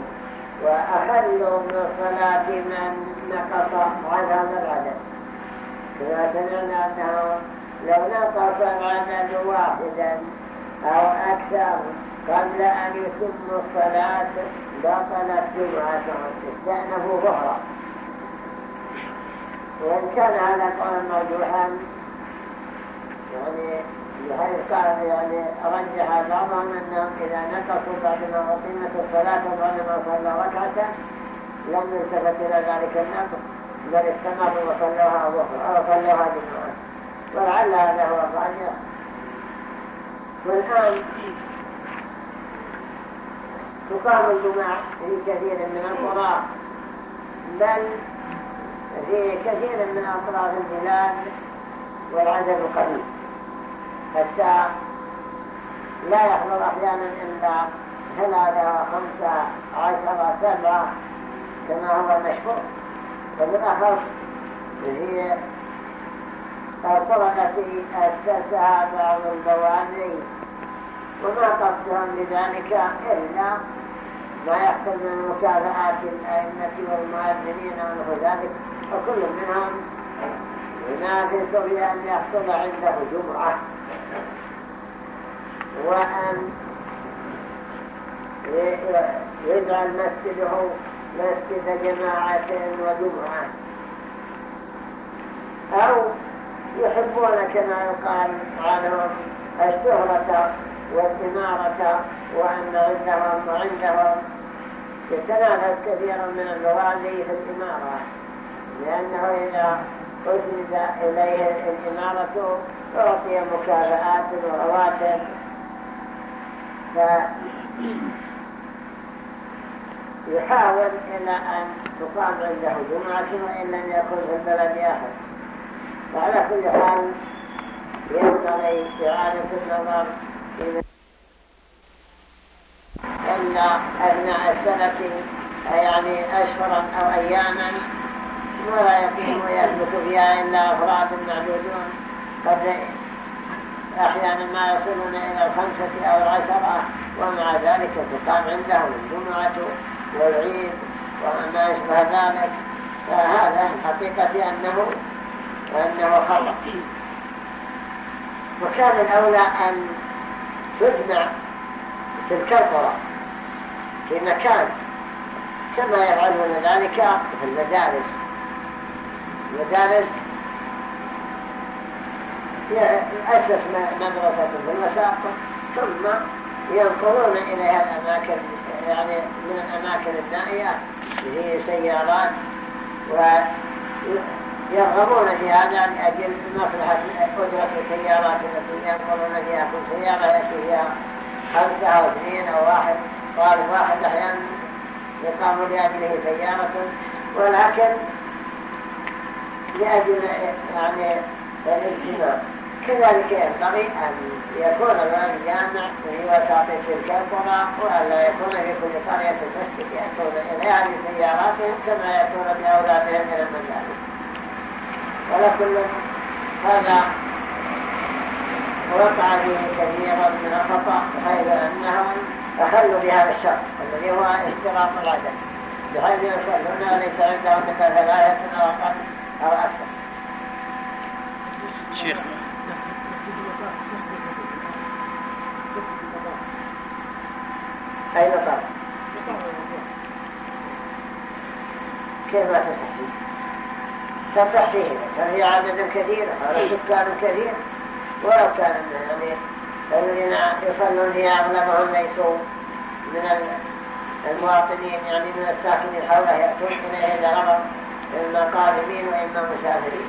وأخلوا من صلاة من نقص عن هذا العدد كما سمعنا أنه لو نقص العدد واحدا أو أكثر قبل أن يتم الصلاة بطلت جمعتهم استأنفوا ظهرا وإن كان هذا القول مرجوحا يعني بحيث قال يعني رجح بعضهم أنهم إذا نقصوا بعدما أقيمت الصلاة وبعدما صلى ركعة لم يلتفت إلى ذلك النقص بل استمروا وصلوها ظهر أو صلوها جمعة ولعل هذا هو الراجح. والآن تقام الجمعة في كثير من القرى بل في كثير من أطراف البلاد والعدد قليل. حتى لا يحضر أحيانا إلا ثلاثة وخمسة عشر سبعة كما هو مشهور. وبالأخص هي الطرقة أسسها بعض البوادي. وما قصدهم بذلك إلا ما يحصل من مكافآت الأئمة والمؤذنين ونحو ذلك. وكل منهم ينافس بأن يحصل عنده جمعة. وأن يجعل مسجده مسجد جماعة وجمعة. أو يحبون كما يقال عنهم الشهرة والإمارة وأن عندهم وعندهم يتنافس كثير من البوادي في الإمارة. لأنه إذا أسند إليه الإمارة أعطي مكافآت ورواتب يحاول إلى أن تقام عنده جمعة وإن لم يكن في البلد أحد وعلى كل حال ينبغي إعادة النظر أن أثناء السنة يعني أشهرا أو أياما ولا يقيم ويثبت فيها إلا أفراد معدودون. قد أحيانا ما يصلون إلى الخمسة أو العشرة ومع ذلك تقام عندهم الجمعة والعيد وما يشبه ذلك. فهذا حقيقة أنه أنه خطأ. وكان الأولى أن تجمع تلك القرى في مكان كما يفعلون ذلك في المدارس. المدارس يأسس مدرسة في المساقط ثم ينقلون إليها الأماكن يعني من الأماكن النائية في سيارات ويرغبون في هذا لأجل مصلحة أجرة السيارات التي ينقلون فيها. كل سيارة يأتي فيها خمسة أو اثنين أو واحد. طالب واحد أحيانا يقام لأجله سيارة. ولكن لأجل يعني الاجتماع كذلك ينبغي أن يكون الجامع في وسط تلك القرى وألا يكون في كل قرية المسجد يأتون إليها بسياراتهم كما يكون بأولادهم من المجالس ولكل هذا وقع فيه كثير من الخطأ بحيث أنهم أخلوا بهذا الشرط الذي هو اشتراط العدد بحيث يصلون ليس عندهم مثل ثلاثة أو أكثر شيخ أين طار كيف ما تصحي؟ تصحي. كان في عدد كثير ولا سكان كثير. ولو كان يعني الذين يصلون فيها أغلبهم ليسوا من المواطنين يعني من الساكنين حوله يأتون إليه لغرض إما قادمين وإما مسافرين.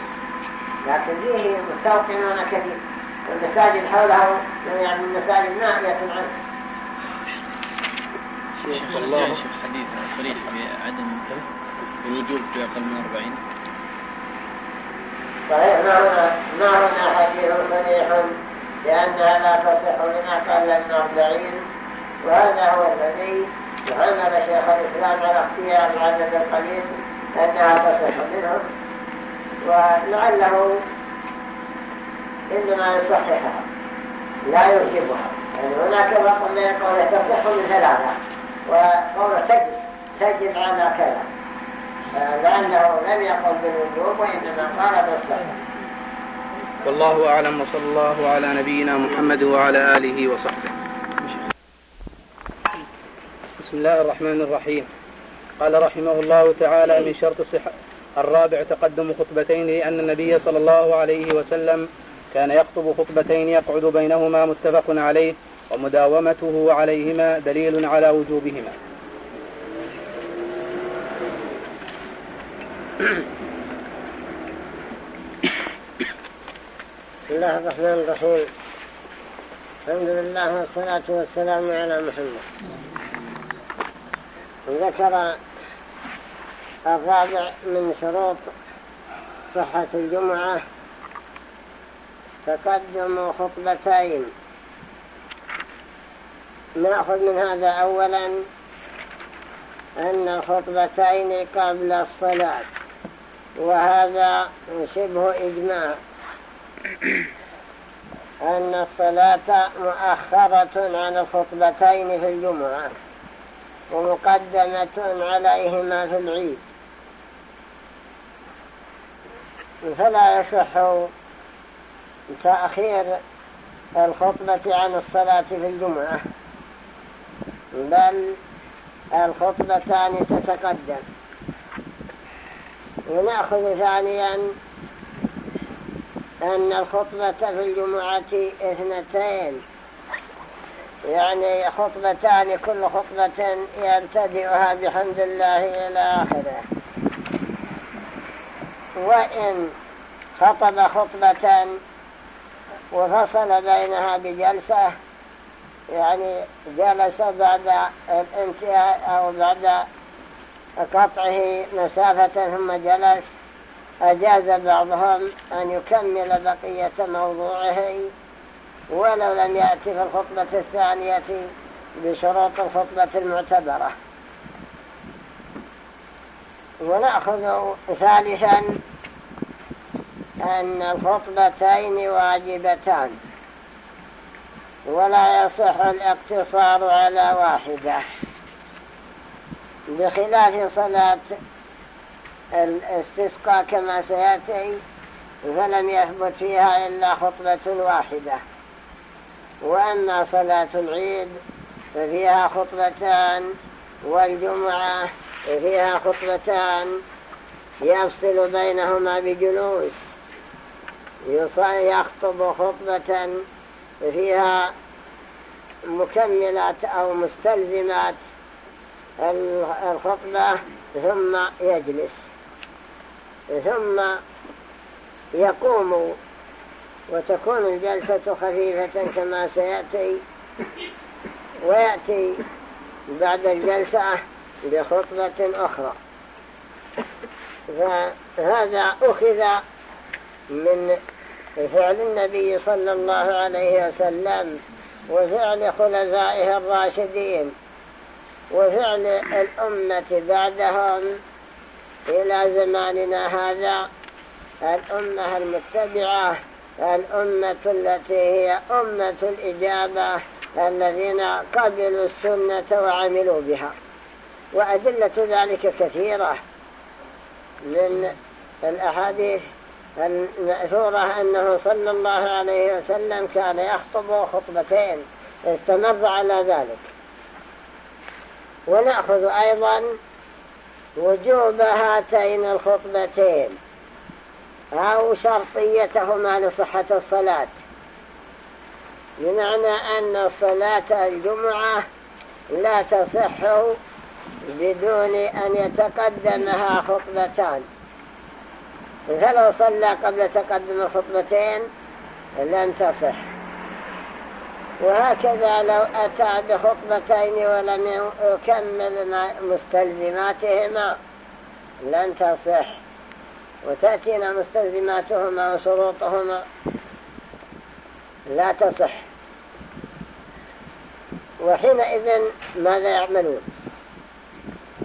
لكن فيه مستوطنون كثير. والمساجد حوله يعني المساجد نائية عنه. شيخ الله. شيخ حديث صريح بعدم الوجوب في أقل من 40 صحيح ما هنا ما هنا حديث صريح لأنها لا تصح من أقل من 40 وهذا هو الذي حمل شيخ الإسلام على اختيار العدد القليل أنها تصح منهم ولعله إنما يصححها لا يوجبها يعني هناك فرق بين قوله تصح من ثلاثة. وقوله تجب تجب على كذا. لأنه لم يقل بالوجوب وإنما قال بالصحة والله أعلم وصلى الله على نبينا محمد وعلى آله وصحبه. بسم الله الرحمن الرحيم. قال رحمه الله تعالى من شرط صحة الرابع تقدم خطبتين لأن النبي صلى الله عليه وسلم كان يخطب خطبتين يقعد بينهما متفق عليه. ومداومته عليهما دليل على وجوبهما. بسم الله الرحمن الرحيم. الحمد لله والصلاة والسلام على محمد. ذكر الرابع من شروط صحة الجمعة. تقدم خطبتين. نأخذ من هذا أولا أن الخطبتين قبل الصلاة وهذا شبه إجماع. أن الصلاة مؤخرة عن الخطبتين في الجمعة ومقدمة عليهما في العيد. فلا يصح تأخير الخطبة عن الصلاة في الجمعة. بل الخطبتان تتقدم. ونأخذ ثانيا أن الخطبة في الجمعة اثنتين. يعني خطبتان كل خطبة يبتدئها بحمد الله إلى آخره. وإن خطب خطبة وفصل بينها بجلسة يعني جلس بعد الانتهاء أو بعد قطعه مسافة ثم جلس أجاز بعضهم أن يكمل بقية موضوعه ولو لم يأتي في الخطبة الثانية بشروط الخطبة المعتبرة. ونأخذ ثالثا أن الخطبتين واجبتان. ولا يصح الاقتصار على واحدة. بخلاف صلاة الاستسقاء كما سيأتي فلم يثبت فيها إلا خطبة واحدة وأما صلاة العيد ففيها خطبتان والجمعة فيها خطبتان. يفصل بينهما بجلوس. يخطب خطبة فيها مكملات أو مستلزمات الخطبة ثم يجلس. ثم يقوم وتكون الجلسة خفيفة كما سيأتي ويأتي بعد الجلسة بخطبة أخرى. فهذا أخذ من فعل النبي صلى الله عليه وسلم وفعل خلفائه الراشدين وفعل الأمة بعدهم إلى زماننا هذا الأمة المتبعة الأمة التي هي أمة الإجابة الذين قبلوا السنة وعملوا بها. وأدلة ذلك كثيرة من الأحاديث المأثورة أنه صلى الله عليه وسلم كان يخطب خطبتين استمر على ذلك. ونأخذ أيضا وجوب هاتين الخطبتين أو شرطيتهما لصحة الصلاة. بمعنى أن صلاة الجمعة لا تصح بدون أن يتقدمها خطبتان. فلو صلى قبل تقدم الخطبتين لم تصح. وهكذا لو أتى بخطبتين ولم يكمل مستلزماتهما لم تصح. وتأتينا مستلزماتهما وشروطهما لا تصح. وحينئذ ماذا يعملون؟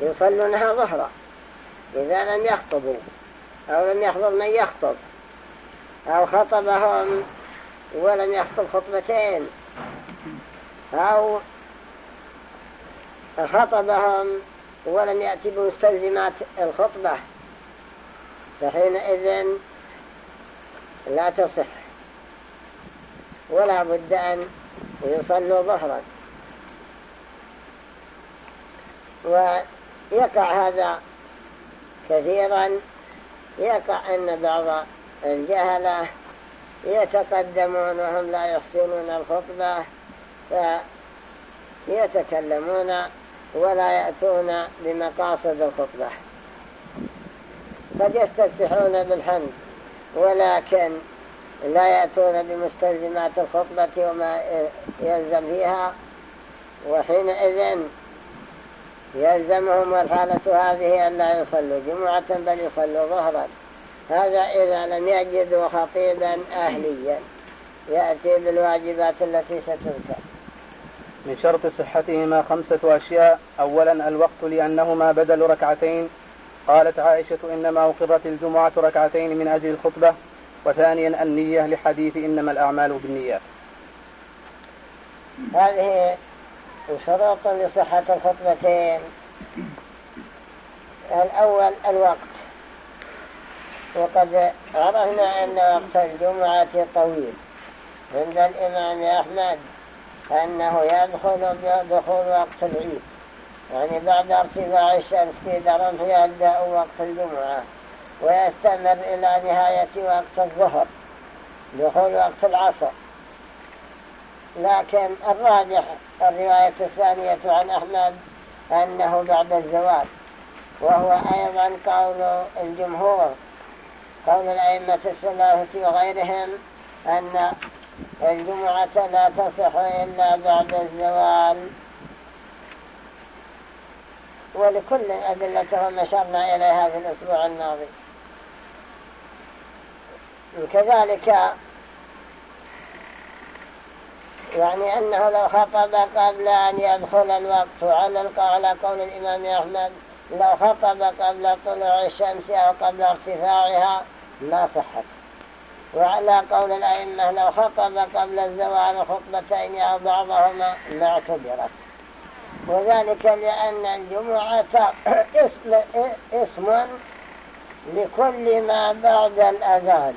يصلونها ظهرا. إذا لم يخطبوا. أو لم يحضر من يخطب. أو خطبهم ولم يخطب خطبتين. أو خطبهم ولم يأتي بمستلزمات الخطبة. فحينئذ لا تصح. ولا بد أن يصلوا ظهرا. ويقع هذا كثيرا يقع أن بعض الجهلة يتقدمون وهم لا يحسنون الخطبة فيتكلمون ولا يأتون بمقاصد الخطبة. قد يستفتحون بالحمد ولكن لا يأتون بمستلزمات الخطبة وما يلزم فيها وحينئذ يلزمهم الحالة هذه أن لا يصلوا جمعة بل يصلوا ظهرا. هذا إذا لم يجدوا خطيبا أهليا. يأتي بالواجبات التي ستذكر. من شرط صحتهما خمسة أشياء. أولا الوقت لأنهما بدل ركعتين. قالت عائشة إنما أقرت الجمعة ركعتين من أجل الخطبة. وثانيا النية لحديث إنما الأعمال بالنيات هذه شروط لصحة الخطبتين. الأول الوقت. وقد عرفنا أن وقت الجمعة طويل. عند الإمام أحمد أنه يدخل دخول وقت العيد. يعني بعد ارتفاع الشمس في درم يبدأ وقت الجمعة. ويستمر إلى نهاية وقت الظهر. دخول وقت العصر. لكن الراجح الرواية الثانية عن أحمد أنه بعد الزواج وهو أيضا قول الجمهور قول الأئمة الثلاثة وغيرهم أن الجمعة لا تصح إلا بعد الزوال. ولكل أدلتهم أشرنا إليها في الأسبوع الماضي. وكذلك يعني أنه لو خطب قبل أن يدخل الوقت على قول الإمام أحمد لو خطب قبل طلوع الشمس أو قبل ارتفاعها ما صحت. وعلى قول الأئمة لو خطب قبل الزوال خطبتين أو بعضهما ما اعتبرت. وذلك لأن الجمعة [COUGHS] اسم لكل ما بعد الأذان.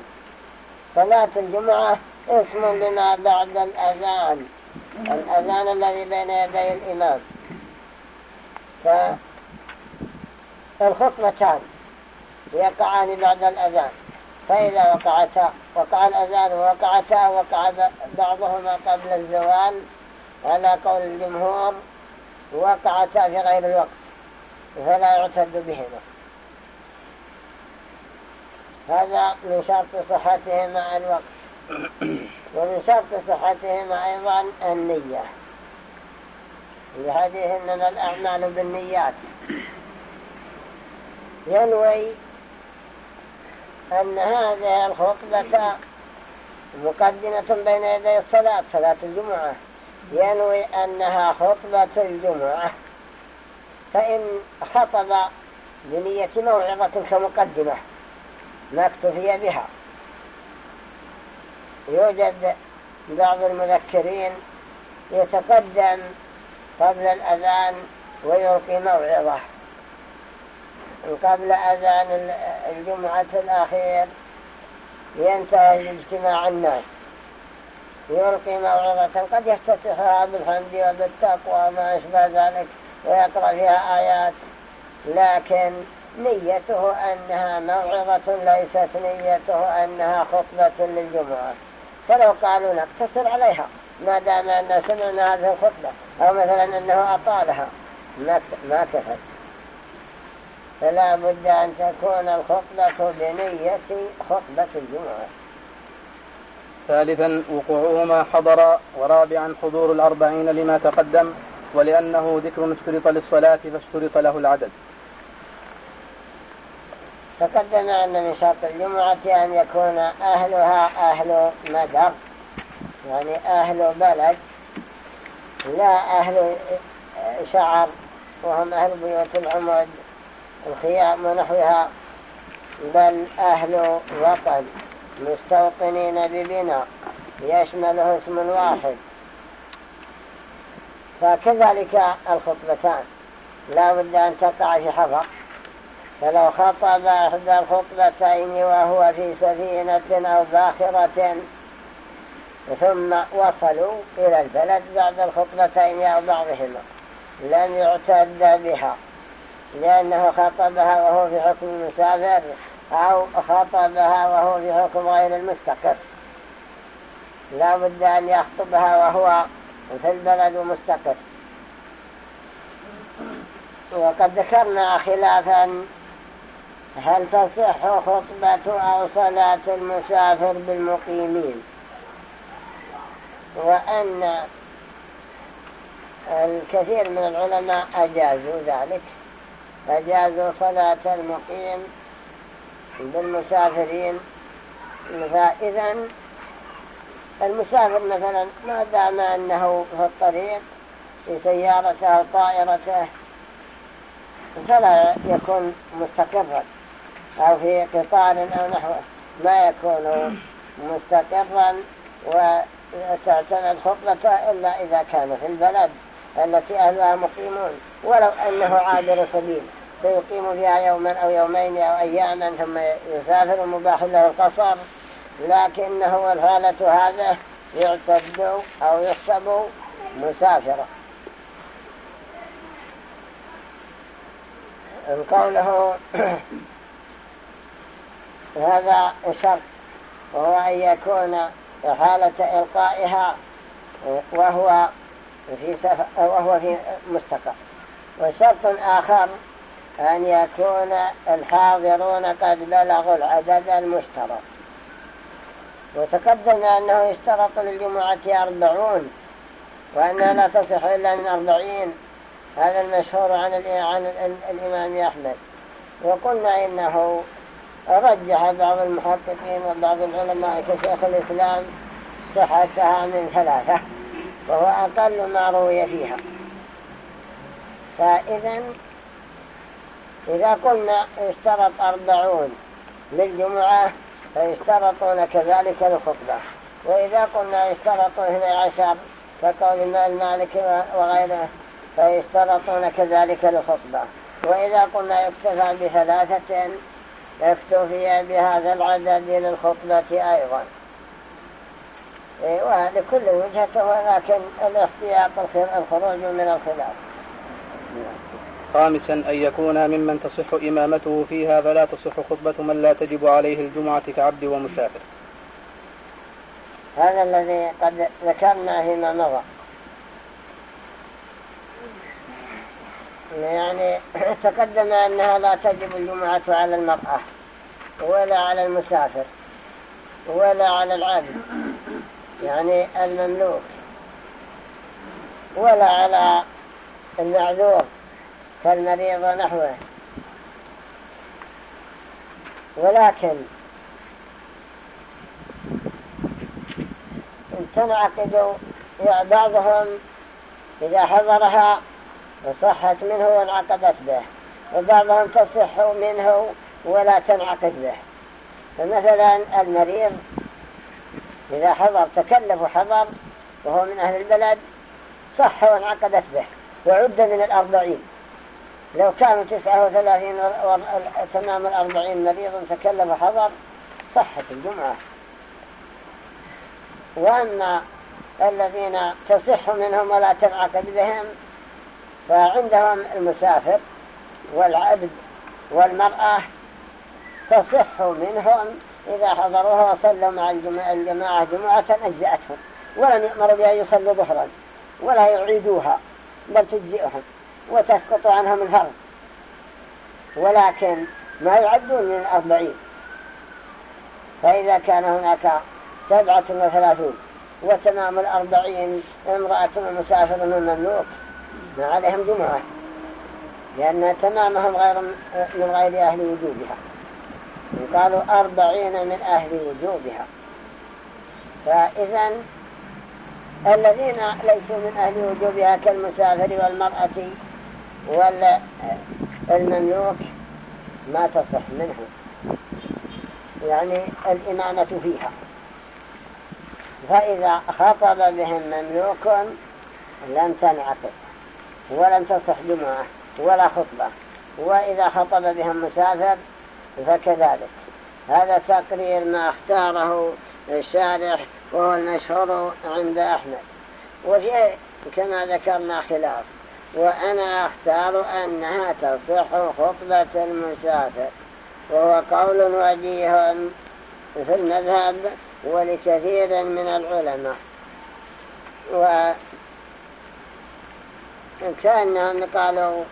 صلاة الجمعة اسم لما بعد الأذان. الأذان الذي بين يدي الإمام. فالخطبتان يقعان بعد الأذان. فإذا وقعتا وقع الأذان ووقعتا وقع بعضهما قبل الزوال. على قول الجمهور وقعتا في غير الوقت. فلا يعتد بهما. هذا من شرط صحتهما الوقت. ومن شرط صحتهما أيضا النية. لحديث إنما الأعمال بالنيات. ينوي أن هذه الخطبة مقدمة بين يدي الصلاة صلاة الجمعة. ينوي أنها خطبة الجمعة. فإن خطب بنية موعظة كمقدمة ما اكتفي بها. يوجد بعض المذكرين يتقدم قبل الأذان ويلقي موعظة. قبل أذان الجمعة الأخير ينتهي الاجتماع الناس. يلقي موعظة قد يفتتحها بالحمد وبالتقوى وما أشبه ذلك ويقرأ فيها آيات لكن نيته أنها موعظة ليست نيته أنها خطبة للجمعة. فلو قالوا نقتصر عليها. ما دام أن سمعنا هذه الخطبة أو مثلا أنه أطالها. ما كفت. فلا بد أن تكون الخطبة بنية خطبة الجمعة. ثالثا وقوعهما حضر ورابعا حضور الأربعين لما تقدم ولأنه ذكر اشترط للصلاة فاشترط له العدد. تقدم أن من شرط الجمعة أن يكون أهلها أهل مدر يعني أهل بلد لا أهل شعر وهم أهل بيوت العمود الخيام ونحوها بل أهل وطن مستوطنين ببناء يشمله اسم واحد. فكذلك الخطبتان لا بد أن تقع في حفر. فلو خطب إحدى الخطبتين وهو في سفينة أو باخرة ثم وصلوا إلى البلد بعد الخطبتين أو بعضهما لم يعتد بها لأنه خطبها وهو في حكم المسافر أو خطبها وهو في حكم غير المستقر. لا بد أن يخطبها وهو في البلد مستقر. وقد ذكرنا خلافا هل تصح خطبة أو صلاة المسافر بالمقيمين؟ وأن الكثير من العلماء أجازوا ذلك. أجازوا صلاة المقيم بالمسافرين. فإذا المسافر مثلا ما دام أنه في الطريق في سيارته أو طائرته فلا يكون مستقرا. أو في قطار أو نحوه ما يكون مستقرا وتعتمد خطبته إلا إذا كان في البلد التي أهلها مقيمون ولو أنه عابر سبيل. سيقيم فيها يوما أو يومين أو أياما ثم يسافر مباح له القصر. لكنه والحالة هذا يعتد أو يحسب مسافرا. قوله هذا شرط وهو أن يكون حالة إلقائها وهو في سفر وهو في مستقر. وشرط آخر أن يكون الحاضرون قد بلغوا العدد المشترك وتقدم أنه يشترط للجمعة أربعون وأنها لا تصح إلا من أربعين. هذا المشهور عن, عن الإمام أحمد. وقلنا إنه رجح بعض المحققين وبعض العلماء كشيخ الإسلام صحتها من ثلاثة وهو أقل ما روي فيها. فإذا إذا قلنا اشترط أربعون للجمعة فيشترطون كذلك الخطبة. وإذا قلنا اشترطوا اثني عشر كقول المالك وغيره فيشترطون كذلك الخطبة. وإذا قلنا يكتفى بثلاثة اكتفي بهذا العدد للخطبة أيضا. ولكل وجهته ولكن الاحتياط الخروج من الخلاف. خامسا أن يكون ممن تصح إمامته فيها فلا تصح خطبة من لا تجب عليه الجمعة كعبد ومسافر. هذا الذي قد ذكرنا فيما مضى. يعني تقدم أنها لا تجب الجمعة على المرأة ولا على المسافر ولا على العبد يعني المملوك ولا على المعذور كالمريض ونحوه ولكن تنعقد بعضهم إذا حضرها وصحت منه وانعقدت به. وبعضهم تصح منه ولا تنعقد به. فمثلا المريض إذا حضر تكلف وحضر وهو من أهل البلد صح وانعقدت به وعد من الأربعين. لو كانوا تسعة وثلاثين تمام الأربعين مريض تكلف وحضر صحت الجمعة. وأما الذين تصح منهم ولا تنعقد بهم فعندهم المسافر والعبد والمرأة تصح منهم إذا حضروها وصلوا مع الجماعة جمعة أجزأتهم. ولم يؤمروا بأن يصلوا ظهرا. ولا يعيدوها بل تجزئهم وتسقط عنهم الفرض ولكن ما يعدون من الأربعين. فإذا كان هناك سبعة وثلاثون وتمام الأربعين امرأة ومسافر ومملوك ما عليهم جمعة لأن تمامهم غير من غير أهل وجوبها. قالوا أربعين من أهل وجوبها. فإذا الذين ليسوا من أهل وجوبها كالمسافر والمرأة والمملوك ما تصح منه يعني الإمامة فيها. فإذا خطب بهم مملوك لم تنعقد. ولم تصح جمعة ولا خطبة وإذا خطب بهم مسافر فكذلك. هذا تقرير ما اختاره الشارح وهو المشهور عند أحمد. وفي كما ذكرنا خلاف وأنا أختار أنها تصح خطبة المسافر وهو قول وجيه في المذهب ولكثير من العلماء. وكأنهم قالوا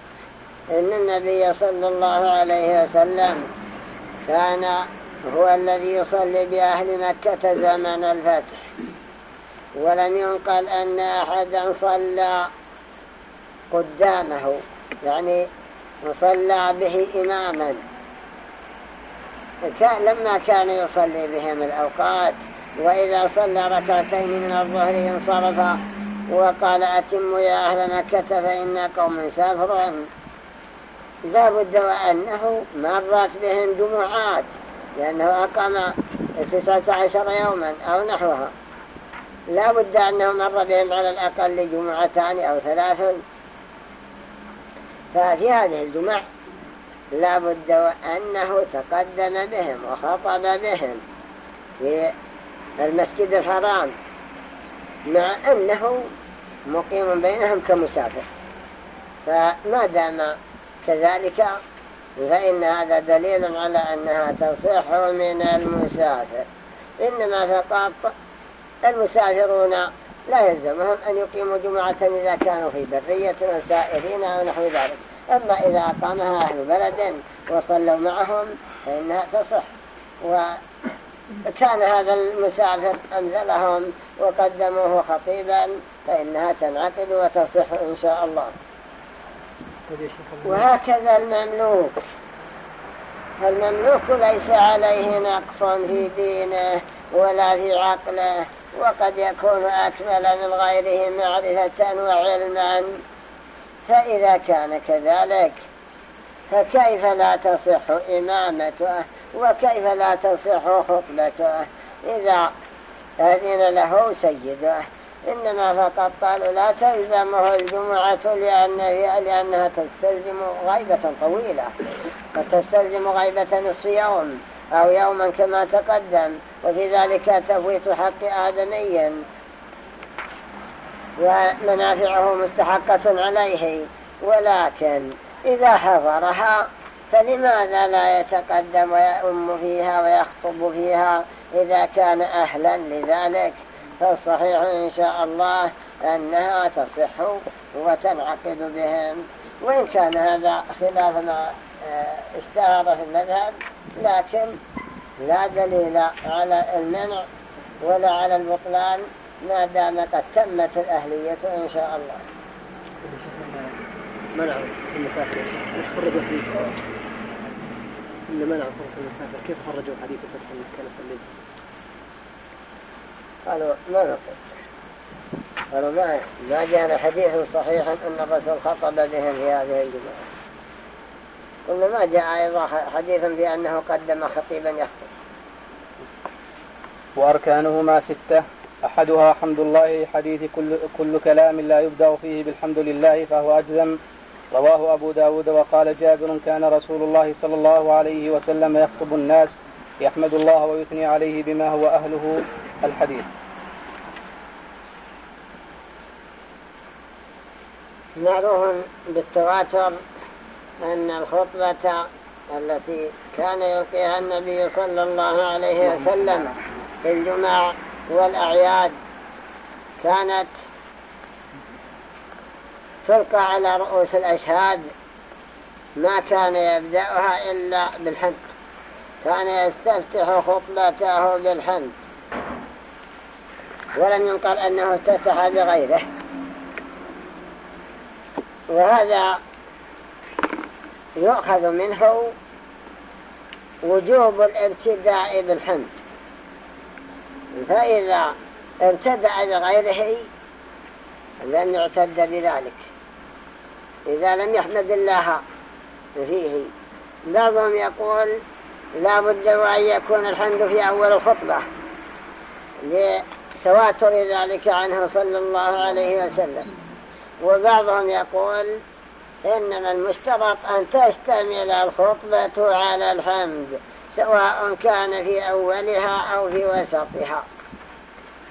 إن النبي صلى الله عليه وسلم كان هو الذي يصلي بأهل مكة زمن الفتح. ولم ينقل أن أحدا صلى قدامه يعني صلى به إماما. لما كان يصلي بهم الأوقات وإذا صلى ركعتين من الظهر انصرف وقال أتم يا أهل مكة فإنا قوم سافرون لا بد وأنه مرت بهم جمعات لأنه أقام تسعة عشر يوما أو نحوها. لا بد أنه مر بهم على الأقل جمعتان أو ثلاث ففي هذه الجمع لا بد وأنه تقدم بهم وخطب بهم في المسجد الحرام. مع أنه مقيم بينهم كمسافر. فما دام كذلك فإن هذا دليل على أنها تصح من المسافر. إنما فقط المسافرون لا يلزمهم أن يقيموا جمعة إذا كانوا في برية وسائرين أو نحو ذلك. أما إذا أقامها أهل بلد وصلوا معهم فإنها تصح. وكان هذا المسافر أنزلهم وقدموه خطيبا فإنها تنعقد وتصح إن شاء الله. وهكذا المملوك. المملوك ليس عليه نقص في دينه ولا في عقله وقد يكون أكمل من غيره معرفة وعلما. فإذا كان كذلك فكيف لا تصح إمامته؟ وكيف لا تصح خطبته إذا أذن له سيده. إنما فقط قالوا لا تلزمه الجمعة لأن لأنها تستلزم غيبة طويلة. فتستلزم غيبة نصف يوم أو يوما كما تقدم. وفي ذلك تفويت حق آدمي. ومنافعه مستحقة عليه. ولكن إذا حضرها فلماذا لا يتقدم ويأم فيها ويخطب فيها إذا كان أهلا لذلك؟ فالصحيح إن شاء الله أنها تصح وتنعقد بهم. وإن كان هذا خلاف ما آه، اشتهر في المذهب لكن لا دليل على المنع ولا على البطلان ما دام قد تمت الأهلية إن شاء الله. منع المسافر مش خرجوا حديث إن منع فرص المسافر كيف خرجوا حديث فتح كان صليت قالوا ما نقول. قالوا ما ما جاءنا حديث صحيح أن الرسول خطب بهم في هذه الجمعة قلنا ما جاء أيضا حديث في أنه قدم خطيبا يخطب. وأركانهما ستة. أحدها حمد الله حديث كل, كل كلام لا يبدأ فيه بالحمد لله فهو أجزم. رواه أبو داود وقال جابر كان رسول الله صلى الله عليه وسلم يخطب الناس يحمد الله ويثني عليه بما هو أهله. الحديث. معروف بالتواتر أن الخطبة التي كان يلقيها النبي صلى الله عليه وسلم في الجمع والأعياد كانت تلقى على رؤوس الأشهاد ما كان يبدأها إلا بالحمد كان يستفتح خطبته بالحمد ولم ينقل أنه افتتح بغيره. وهذا يؤخذ منه وجوب الابتداء بالحمد فإذا ابتدأ بغيره لم يعتد بذلك. إذا لم يحمد الله فيه. بعضهم يقول لا بد وأن يكون الحمد في أول الخطبة لتواتر ذلك عنه صلى الله عليه وسلم. وبعضهم يقول إنما المشترط أن تشتمل الخطبة على الحمد سواء كان في أولها أو في وسطها.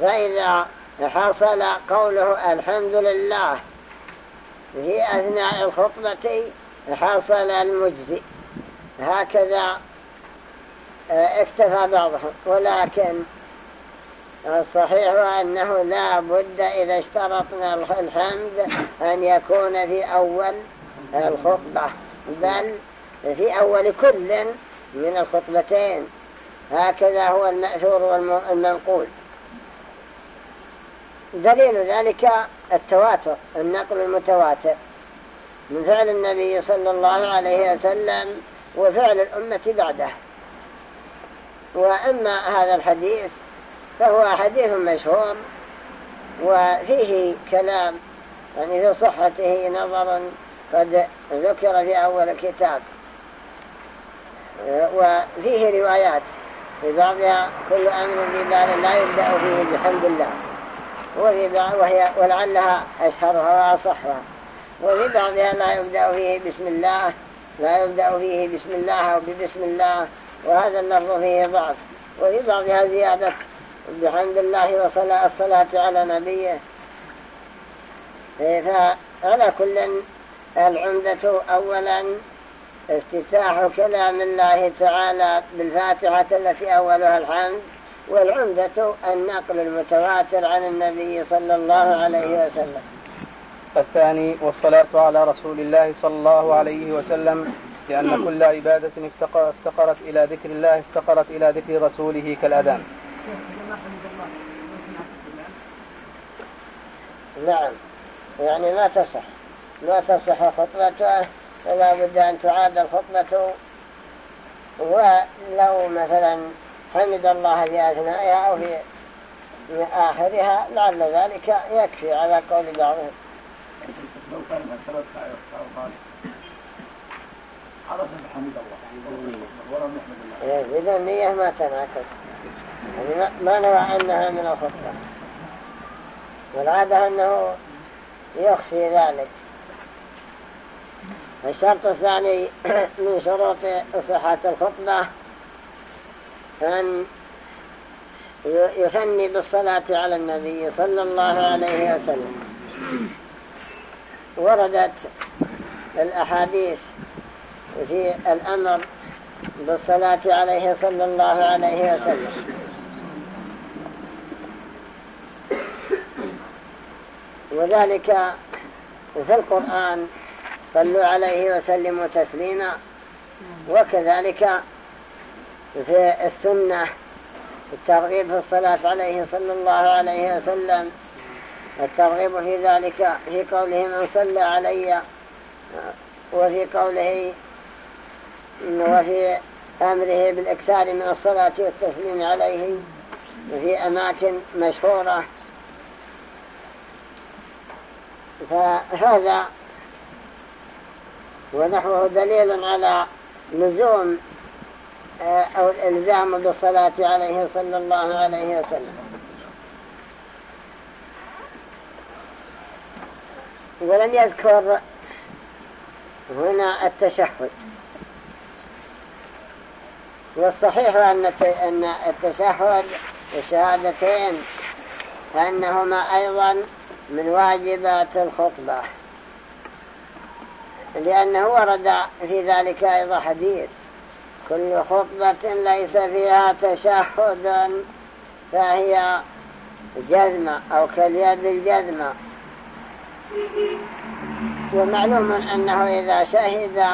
فإذا حصل قوله الحمد لله في أثناء الخطبة حصل المجزي. هكذا آه، اكتفى بعضهم. ولكن الصحيح أنه لا بد إذا اشترطنا الحمد أن يكون في أول الخطبة بل في أول كل من الخطبتين. هكذا هو المأثور والمنقول دليل ذلك التواتر النقل المتواتر. من فعل النبي صلى الله عليه وسلم وفعل الأمة بعده. وأما هذا الحديث فهو حديث مشهور وفيه كلام يعني في صحته نظر قد ذكر في أول الكتاب. وفيه روايات في بعضها كل أمر ذي بال لا يبدأ فيه بحمد الله وفي وهي ولعلها أشهرها وأصحها. وفي بعضها لا يبدأ فيه بسم الله لا يبدأ فيه بسم الله أو ببسم الله. وهذا اللفظ فيه ضعف. وفي بعضها زيادة. بحمد الله وصلاة الصلاة على نبيه. فعلى كل العمدة أولا افتتاح كلام الله تعالى بالفاتحة التي أولها الحمد. والعمدة النقل المتواتر عن النبي صلى الله عليه وسلم. الثاني والصلاة على رسول الله صلى الله عليه وسلم لأن كل عبادة افتقرت إلى ذكر الله افتقرت إلى ذكر رسوله كالأذان. نعم. يعني ما تصح. ما تصح خطبته فلا بد أن تعاد الخطبة. ولو مثلا حمد الله في أثنائها أو في آخرها لعل ذلك يكفي على قول بعضهم. مسألة حرص بحمد الله بدون نية ما تنعكس يعني ما نوى أنها من الخطبة والعادة أنه يخفي ذلك. الشرط الثاني [CLEARS THROAT] من شروط صحة الخطبة أن يثني بالصلاة على النبي صلى الله عليه وسلم. وردت الأحاديث في الأمر بالصلاة عليه صلى الله عليه وسلم. وذلك في القرآن صلوا عليه وسلموا تسليما وكذلك في السنة الترغيب في الصلاة عليه صلى الله عليه وسلم. الترغيب في ذلك في قوله من صلى علي وفي قوله وفي أمره بالإكثار من الصلاة والتسليم عليه في أماكن مشهورة. فهذا ونحوه دليل على لزوم أو الإلزام بالصلاة عليه صلى الله عليه وسلم. ولم يذكر هنا التشهد. والصحيح أن التشهد الشهادتين أنهما أيضا من واجبات الخطبة. لأنه ورد في ذلك أيضا حديث. كل خطبة ليس فيها تشهد فهي جزمة أو كاليد الجزمة. ومعلوم أنه إذا شهد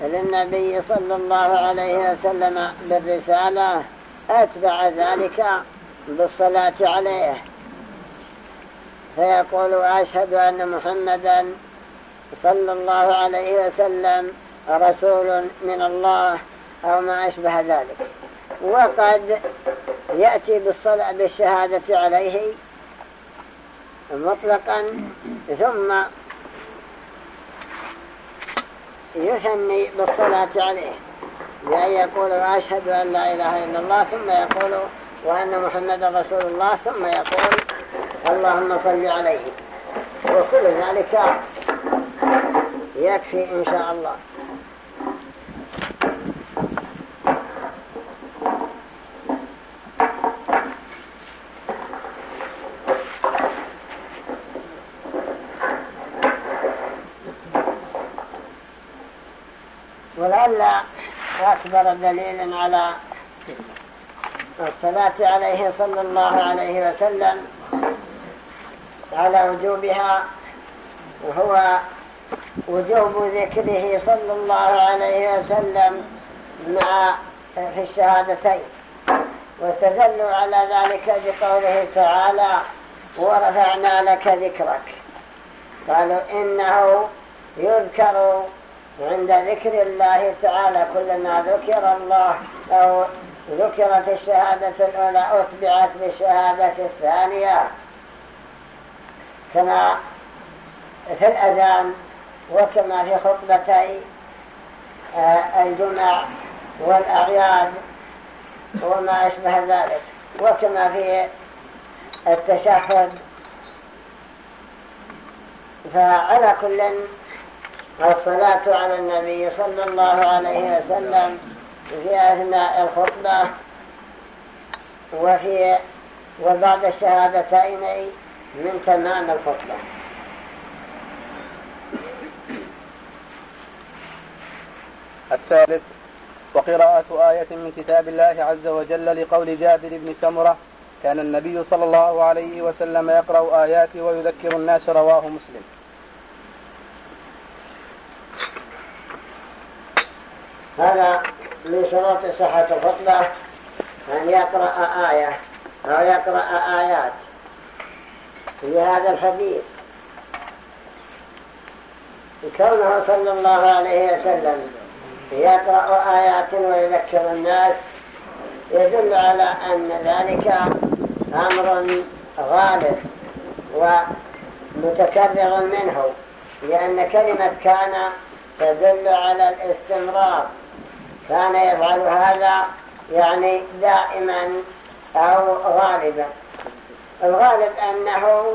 للنبي صلى الله عليه وسلم بالرسالة أتبع ذلك بالصلاة عليه. فيقول أشهد أن محمدا صلى الله عليه وسلم رسول من الله. أو ما أشبه ذلك. وقد يأتي بالصلاة بالشهادة عليه مطلقا ثم يثني بالصلاة عليه. بأن يقول أشهد أن لا إله إلا الله ثم يقول وأن محمد رسول الله ثم يقول اللهم صل عليه. وكل ذلك يكفي إن شاء الله ولعل أكبر دليل على الصلاة عليه صلى الله عليه وسلم على وجوبها وهو وجوب ذكره صلى الله عليه وسلم مع في الشهادتين. واستدلوا على ذلك بقوله تعالى ورفعنا لك ذكرك قالوا إنه يذكر عند ذكر الله تعالى كلما ذكر الله أو ذكرت الشهادة الأولى أتبعت بالشهادة الثانية. كما في الأذان وكما في خطبتي آه، الجمع والأعياد وما أشبه ذلك. وكما في التشهد فعلى كل الصلاة على النبي صلى الله عليه وسلم في أثناء الخطبة وفي وبعد الشهادتين من تمام الخطبة. الثالث وقراءة آية من كتاب الله عز وجل لقول جابر بن سمرة كان النبي صلى الله عليه وسلم يقرأ آيات ويذكر الناس رواه مسلم. هذا من شروط صحة الخطبة أن يقرأ آية أو يقرأ آيات في هذا الحديث. كونه صلى الله عليه وسلم يقرأ آيات ويذكر الناس يدل على أن ذلك أمر غالب ومتكرر منه لأن كلمة كان تدل على الاستمرار. كان يفعل هذا يعني دائما أو غالبا. الغالب أنه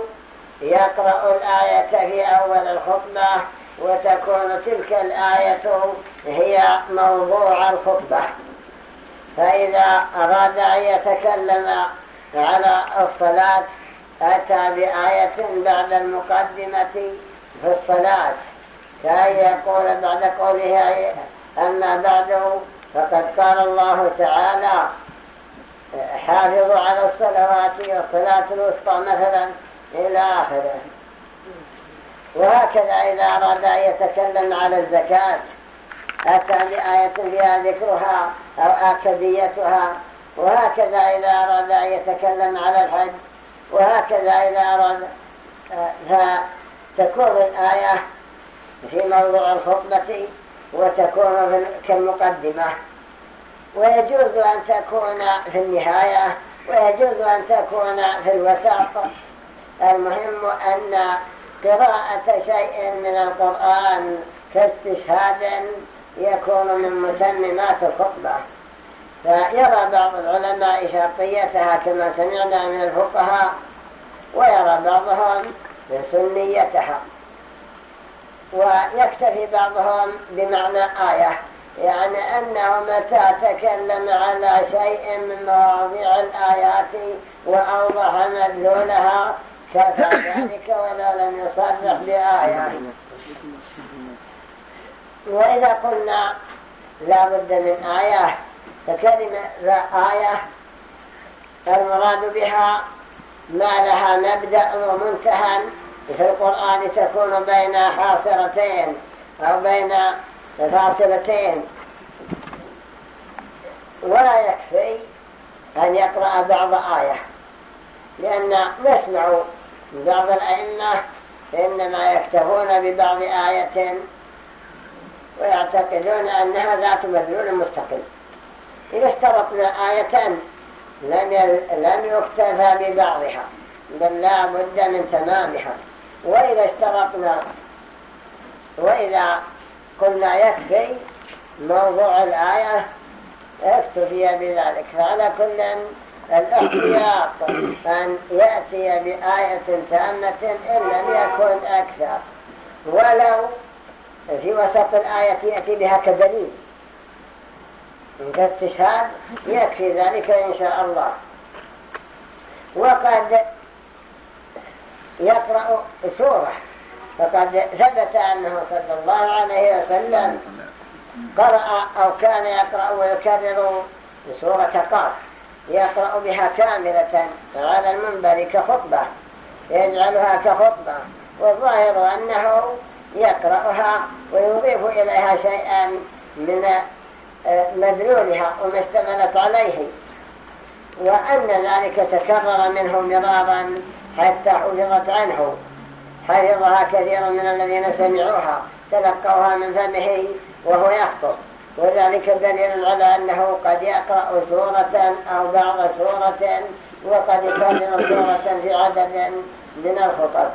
يقرأ الآية في أول الخطبة وتكون تلك الآية هي موضوع الخطبة. فإذا أراد أن يتكلم على الصلاة أتى بآية بعد المقدمة في الصلاة. كأن يقول بعد قوله أما بعد فقد قال الله تعالى حافظوا على الصلوات والصلاة الوسطى مثلا إلى آخره. وهكذا إذا أراد أن يتكلم على الزكاة أتى بآية فيها ذكرها أو آكديتها وهكذا إذا أراد أن يتكلم على الحج وهكذا إذا أراد فتكون الآية في موضوع الخطبة وتكون كالمقدمة. ويجوز أن تكون في النهاية ويجوز أن تكون في الوسط المهم أن قراءة شيء من القرآن كاستشهاد يكون من متممات الخطبة. فيرى بعض العلماء شرطيتها كما سمعنا من الفقهاء ويرى بعضهم سنيتها. ويكتفي بعضهم بمعنى آية يعني أنه متى تكلم على شيء من مواضيع الآيات وأوضح مدلولها كفى ذلك ولا لم يصرح بآية. وإذا قلنا لا بد من آية فكلمة آية المراد بها ما لها مبدأ ومنتهى في القرآن تكون بين حاصرتين أو بين فاصلتين. ولا يكفي أن يقرأ بعض آية لأن نسمع بعض الأئمة إنما يكتفون ببعض آية ويعتقدون أنها ذات مدلول مستقل. إذا اشترطنا آية لم يكتفى ببعضها بل لا بد من تمامها. وإذا اشترطنا وإذا قلنا يكفي موضوع الآية اكتفي بذلك. فعلى كل الاحتياط أن يأتي بآية تامة إن لم يكن أكثر. ولو في وسط الآية يأتي بها كدليل. كاستشهاد يكفي ذلك إن شاء الله. وقد يقرأ سورة فقد ثبت أنه صلى الله عليه وسلم قرأ أو كان يقرأ ويكرر سورة قاف. يقرأ بها كاملة على المنبر كخطبة يجعلها كخطبة. والظاهر أنه يقرأها ويضيف إليها شيئا من مدلولها وما اشتملت عليه. وأن ذلك تكرر منه مرارا حتى حفظت عنه. حفظها كثير من الذين سمعوها تلقوها من فمه وهو يخطب. وذلك دليل على أنه قد يقرأ سورة أو بعض سورة وقد يكرر سورة في عدد من الخطب.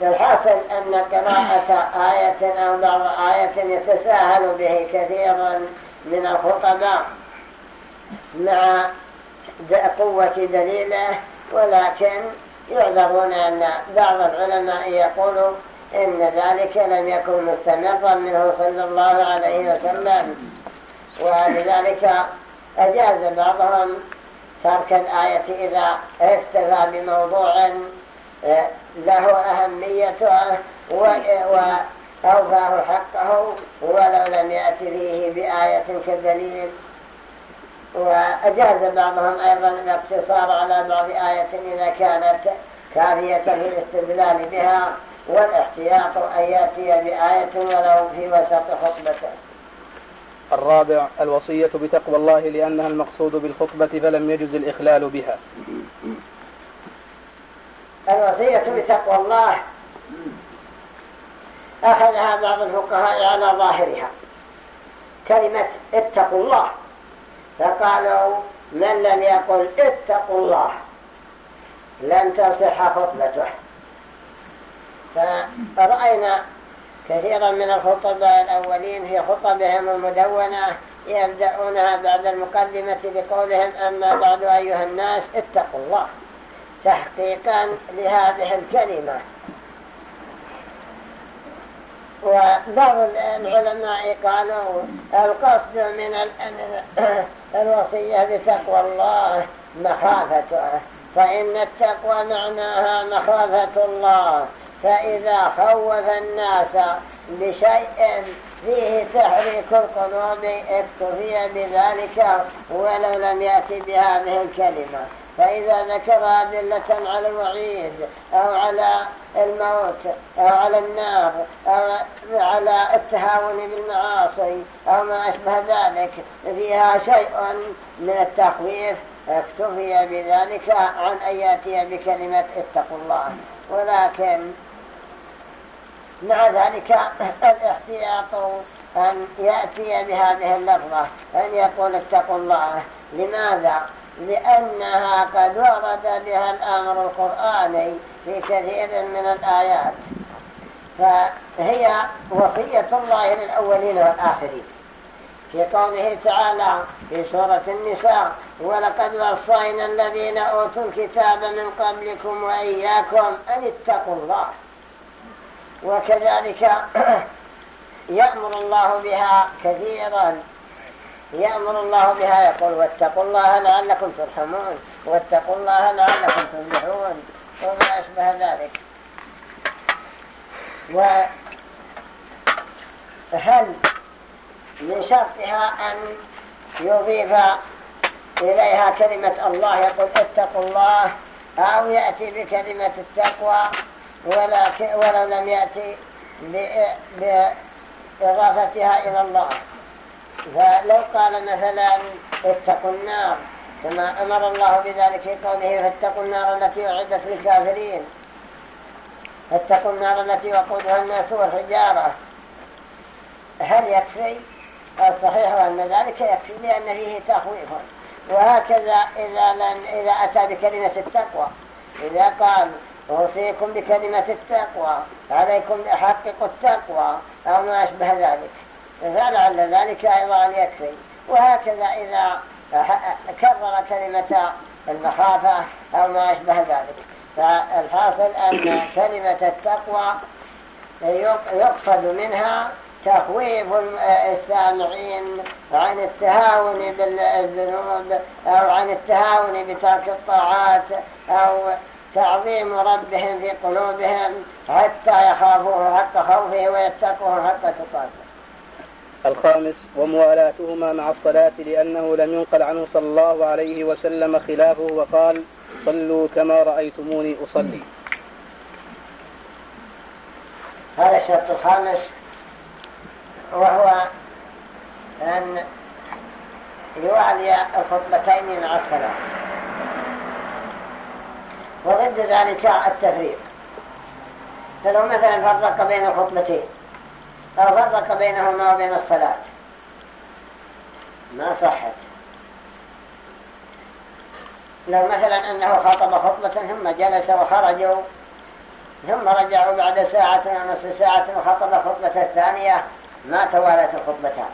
والحاصل أن قراءة آية أو بعض آية يتساهل به كثير من الخطباء مع قوة دليلة ولكن يعذرون أن بعض العلماء يقولوا إن ذلك لم يكن مستمرا منه صلى الله عليه وسلم. ولذلك أجاز بعضهم ترك الآية إذا اكتفى بموضوع آه، له أهميته وأوفاه حقه ولو لم يأتي فيه بآية كدليل. وأجاز بعضهم أيضا الاقتصار على بعض آية إذا كانت كافية في الاستدلال بها والاحتياط أن يأتي بآية ولو في وسط خطبته. الرابع الوصية بتقوى الله لأنها المقصود بالخطبة فلم يجز الإخلال بها. الوصية بتقوى الله أخذها بعض الفقهاء على ظاهرها. كلمة اتقوا الله. فقالوا من لم يقل اتقوا الله لن تصح خطبته. فرأينا كثيرا من الخطباء الأولين في خطبهم المدونة يبدأونها بعد المقدمة بقولهم أما بعد أيها الناس اتقوا الله تحقيقا لهذه الكلمة. وبعض العلماء قالوا القصد من الوصية بتقوى الله مخافته فإن التقوى معناها مخافة الله. فإذا خوف الناس بشيء فيه تحريك القلوب اكتفي بذلك ولو لم يأتي بهذه الكلمة. فإذا ذكر أدلة على الوعيد أو على الموت أو على النار أو على التهاون بالمعاصي أو ما أشبه ذلك فيها شيء من التخويف اكتفي بذلك عن أن يأتي بكلمة اتقوا الله ولكن مع ذلك الاحتياط أن يأتي بهذه اللفظة أن يقول اتقوا الله لماذا؟ لأنها قد ورد بها الأمر القرآني في كثير من الآيات. فهي وصية الله للأولين والآخرين. في قوله تعالى في سورة النساء ولقد وصينا الذين أوتوا الكتاب من قبلكم وإياكم أن اتقوا الله. وكذلك [CLEARS THROAT] يأمر الله بها كثيرا يأمر الله بها يقول واتقوا الله لعلكم ترحمون واتقوا الله لعلكم تفلحون وما أشبه ذلك. وهل من شرطها أن يضيف إليها كلمة الله؟ يقول اتقوا الله أو يأتي بكلمة التقوى ولو لم يأتي بإضافتها إلى الله. فلو قال مثلا اتقوا النار كما أمر الله بذلك في قوله فاتقوا النار التي أعدت للكافرين. فاتقوا النار التي وقودها الناس والحجارة. هل يكفي؟ الصحيح أن ذلك يكفي لأن فيه تخويف. وهكذا إذا, لم إذا أتى بكلمة التقوى. إذا قال أوصيكم بكلمة التقوى عليكم حققوا التقوى أو ما أشبه ذلك. فلعل ذلك أيضا يكفي. وهكذا إذا كرر كلمة المخافة أو ما أشبه ذلك. فالحاصل أن كلمة التقوى يقصد منها تخويف السامعين عن التهاون بالذنوب أو عن التهاون بترك الطاعات أو تعظيم ربهم في قلوبهم حتى يخافوه حق خوفه ويتقوه حق تقاته الخامس وموالاتهما مع الصلاة لأنه لم ينقل عنه صلى الله عليه وسلم خلافه وقال صلوا كما رأيتموني أصلي. هذا الشرط الخامس وهو أن يوالي الخطبتين مع الصلاة. وضد ذلك التفريق. فلو مثلا فرق بين الخطبتين أو فرق بينهما وبين الصلاة. ما صحت. لو مثلا أنه خطب خطبة ثم جلس وخرجوا ثم رجعوا بعد ساعة ونصف ساعة وخطب خطبة الثانية ما توالت الخطبتان.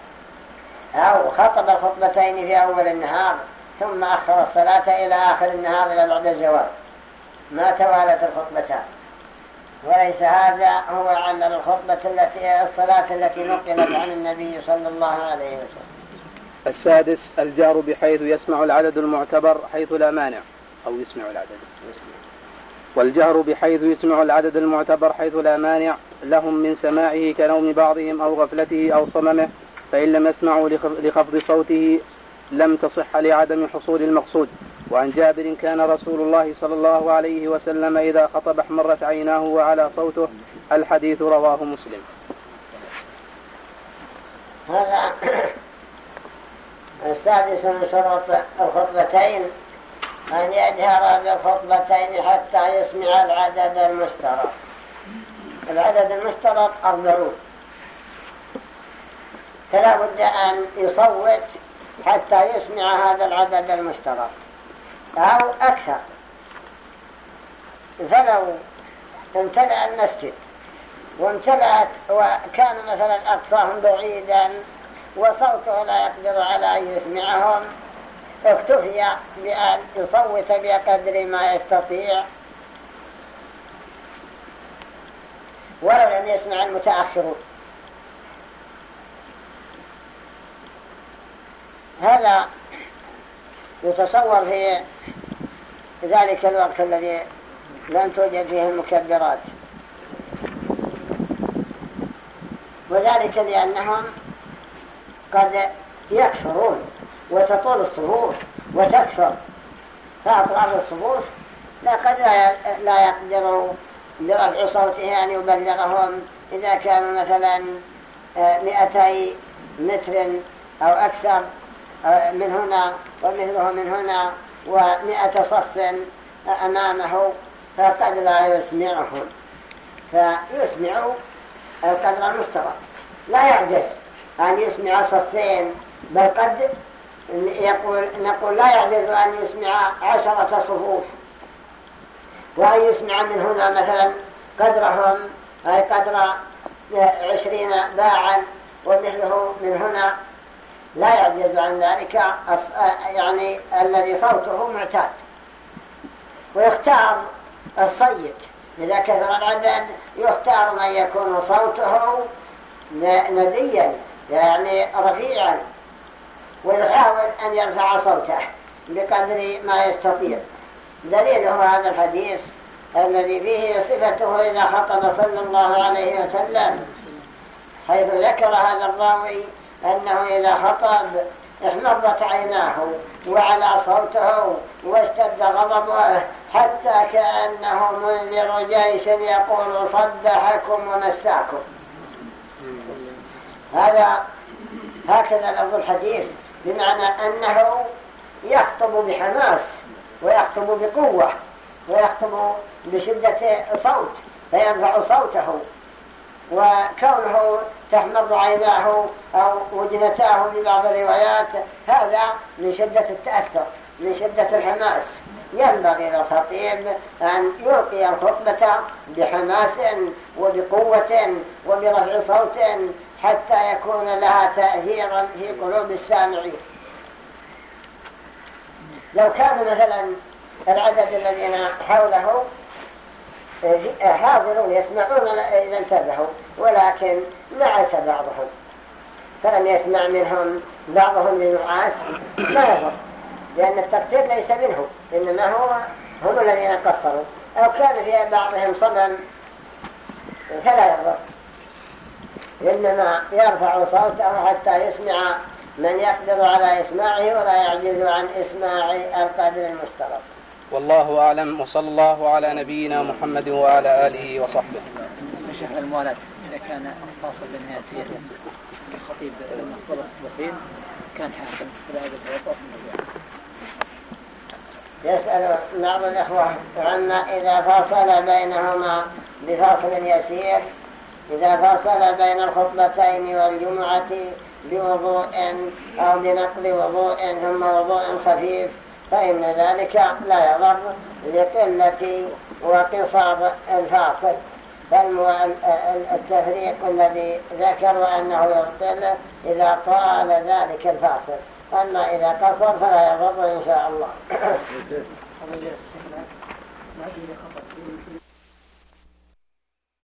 أو خطب الخطبتين في أول النهار ثم أخر الصلاة إلى آخر النهار إلى بعد الزوال. ما توالت الخطبتان. وليس هذا هو عمل الخطبة التي الصلاة التي نقلت عن النبي صلى الله عليه وسلم. السادس الجار بحيث يسمع العدد المعتبر حيث لا مانع أو يسمع العدد. والجهر بحيث يسمع العدد المعتبر حيث لا مانع لهم من سماعه كنوم بعضهم أو غفلته أو صممه فإن لم يسمعوا لخفض صوته لم تصح لعدم حصول المقصود. وعن جابر كان رسول الله صلى الله عليه وسلم إذا خطب احمرت عيناه وعلى صوته الحديث رواه مسلم. هذا السادس من شروط الخطبتين أن يجهر بالخطبتين حتى يسمع العدد المشترك العدد المشترك أربعون. فلا بد أن يصوت حتى يسمع هذا العدد المشترك أو أكثر. فلو امتلأ المسجد وامتلأت وكان مثلا أقصاهم بعيدا وصوته لا يقدر على أن يسمعهم اكتفي بأن يصوت بقدر ما يستطيع. ولو لم يسمع المتأخرون. هذا يتصور في ذلك الوقت الذي لم توجد فيه المكبرات. وذلك لأنهم قد يكثرون وتطول الصفوف وتكثر. فأطراف الصفوف لقد لا يقدر برفع صوته أن يبلغهم. إذا كانوا مثلا آه، مئتي متر أو أكثر من هنا ومثله من هنا ومئة صف أمامه فقد لا يسمعهم فيسمع القدر المستوى. لا يعجز أن يسمع صفين بل قد يقول نقول لا يعجز أن يسمع عشرة صفوف. وأن يسمع من هنا مثلا قدرهم أي قدر عشرين باعا ومثله من هنا لا يعجز عن ذلك يعني الذي صوته معتاد. ويختار الصيد. إذا كثر العدد يختار من يكون صوته نديا يعني رفيعا. ويحاول أن يرفع صوته بقدر ما يستطيع. دليله هذا الحديث الذي فيه صفته إذا خطب صلى الله عليه وسلم حيث ذكر هذا الراوي أنه إذا خطب احمرت عيناه وعلى صوته واشتد غضبه حتى كأنه منذر جيش يقول صدحكم ومساكم. هذا هكذا لفظ الحديث بمعنى أنه يخطب بحماس ويخطب بقوة ويخطب بشدة صوت فيرفع صوته. وكونه تحمر عيناه أو وجنتاه في بعض الروايات هذا من شدة التأثر من شدة الحماس. ينبغي للخطيب أن يلقي الخطبة بحماس وبقوة وبرفع صوت حتى يكون لها تأثيرا في قلوب السامعين. لو كان مثلا العدد الذين حوله حاضرون يسمعون إذا انتبهوا. ولكن نعس بعضهم. فلم يسمع منهم بعضهم لنعاس ما يضر. لأن التقصير ليس منه إنما هو هم الذين قصروا. أو كان في بعضهم صمم فلا يضر. إنما يرفع صوته حتى يسمع من يقدر على إسماعه ولا يعجز عن إسماع القدر المشترك. والله أعلم وصلى الله على نبينا محمد وعلى آله وصحبه. شيخ الموالاة إذا كان فاصل بين ياسير الخطيب لما اختلط بخيل كان حاكم فلا يتوقف يسأل بعض الإخوة عما إذا فاصل بينهما بفاصل يسير إذا فاصل بين الخطبتين والجمعة بوضوء أو بنقل وضوء ثم وضوء خفيف فإن ذلك لا يضر لقلة وقصار الفاصل. فالتفريق الذي ذكروا أنه يبطل إذا طال ذلك الفاصل. أما إذا قصر فلا يضر إن شاء الله. [COUGHS] [COUGHS]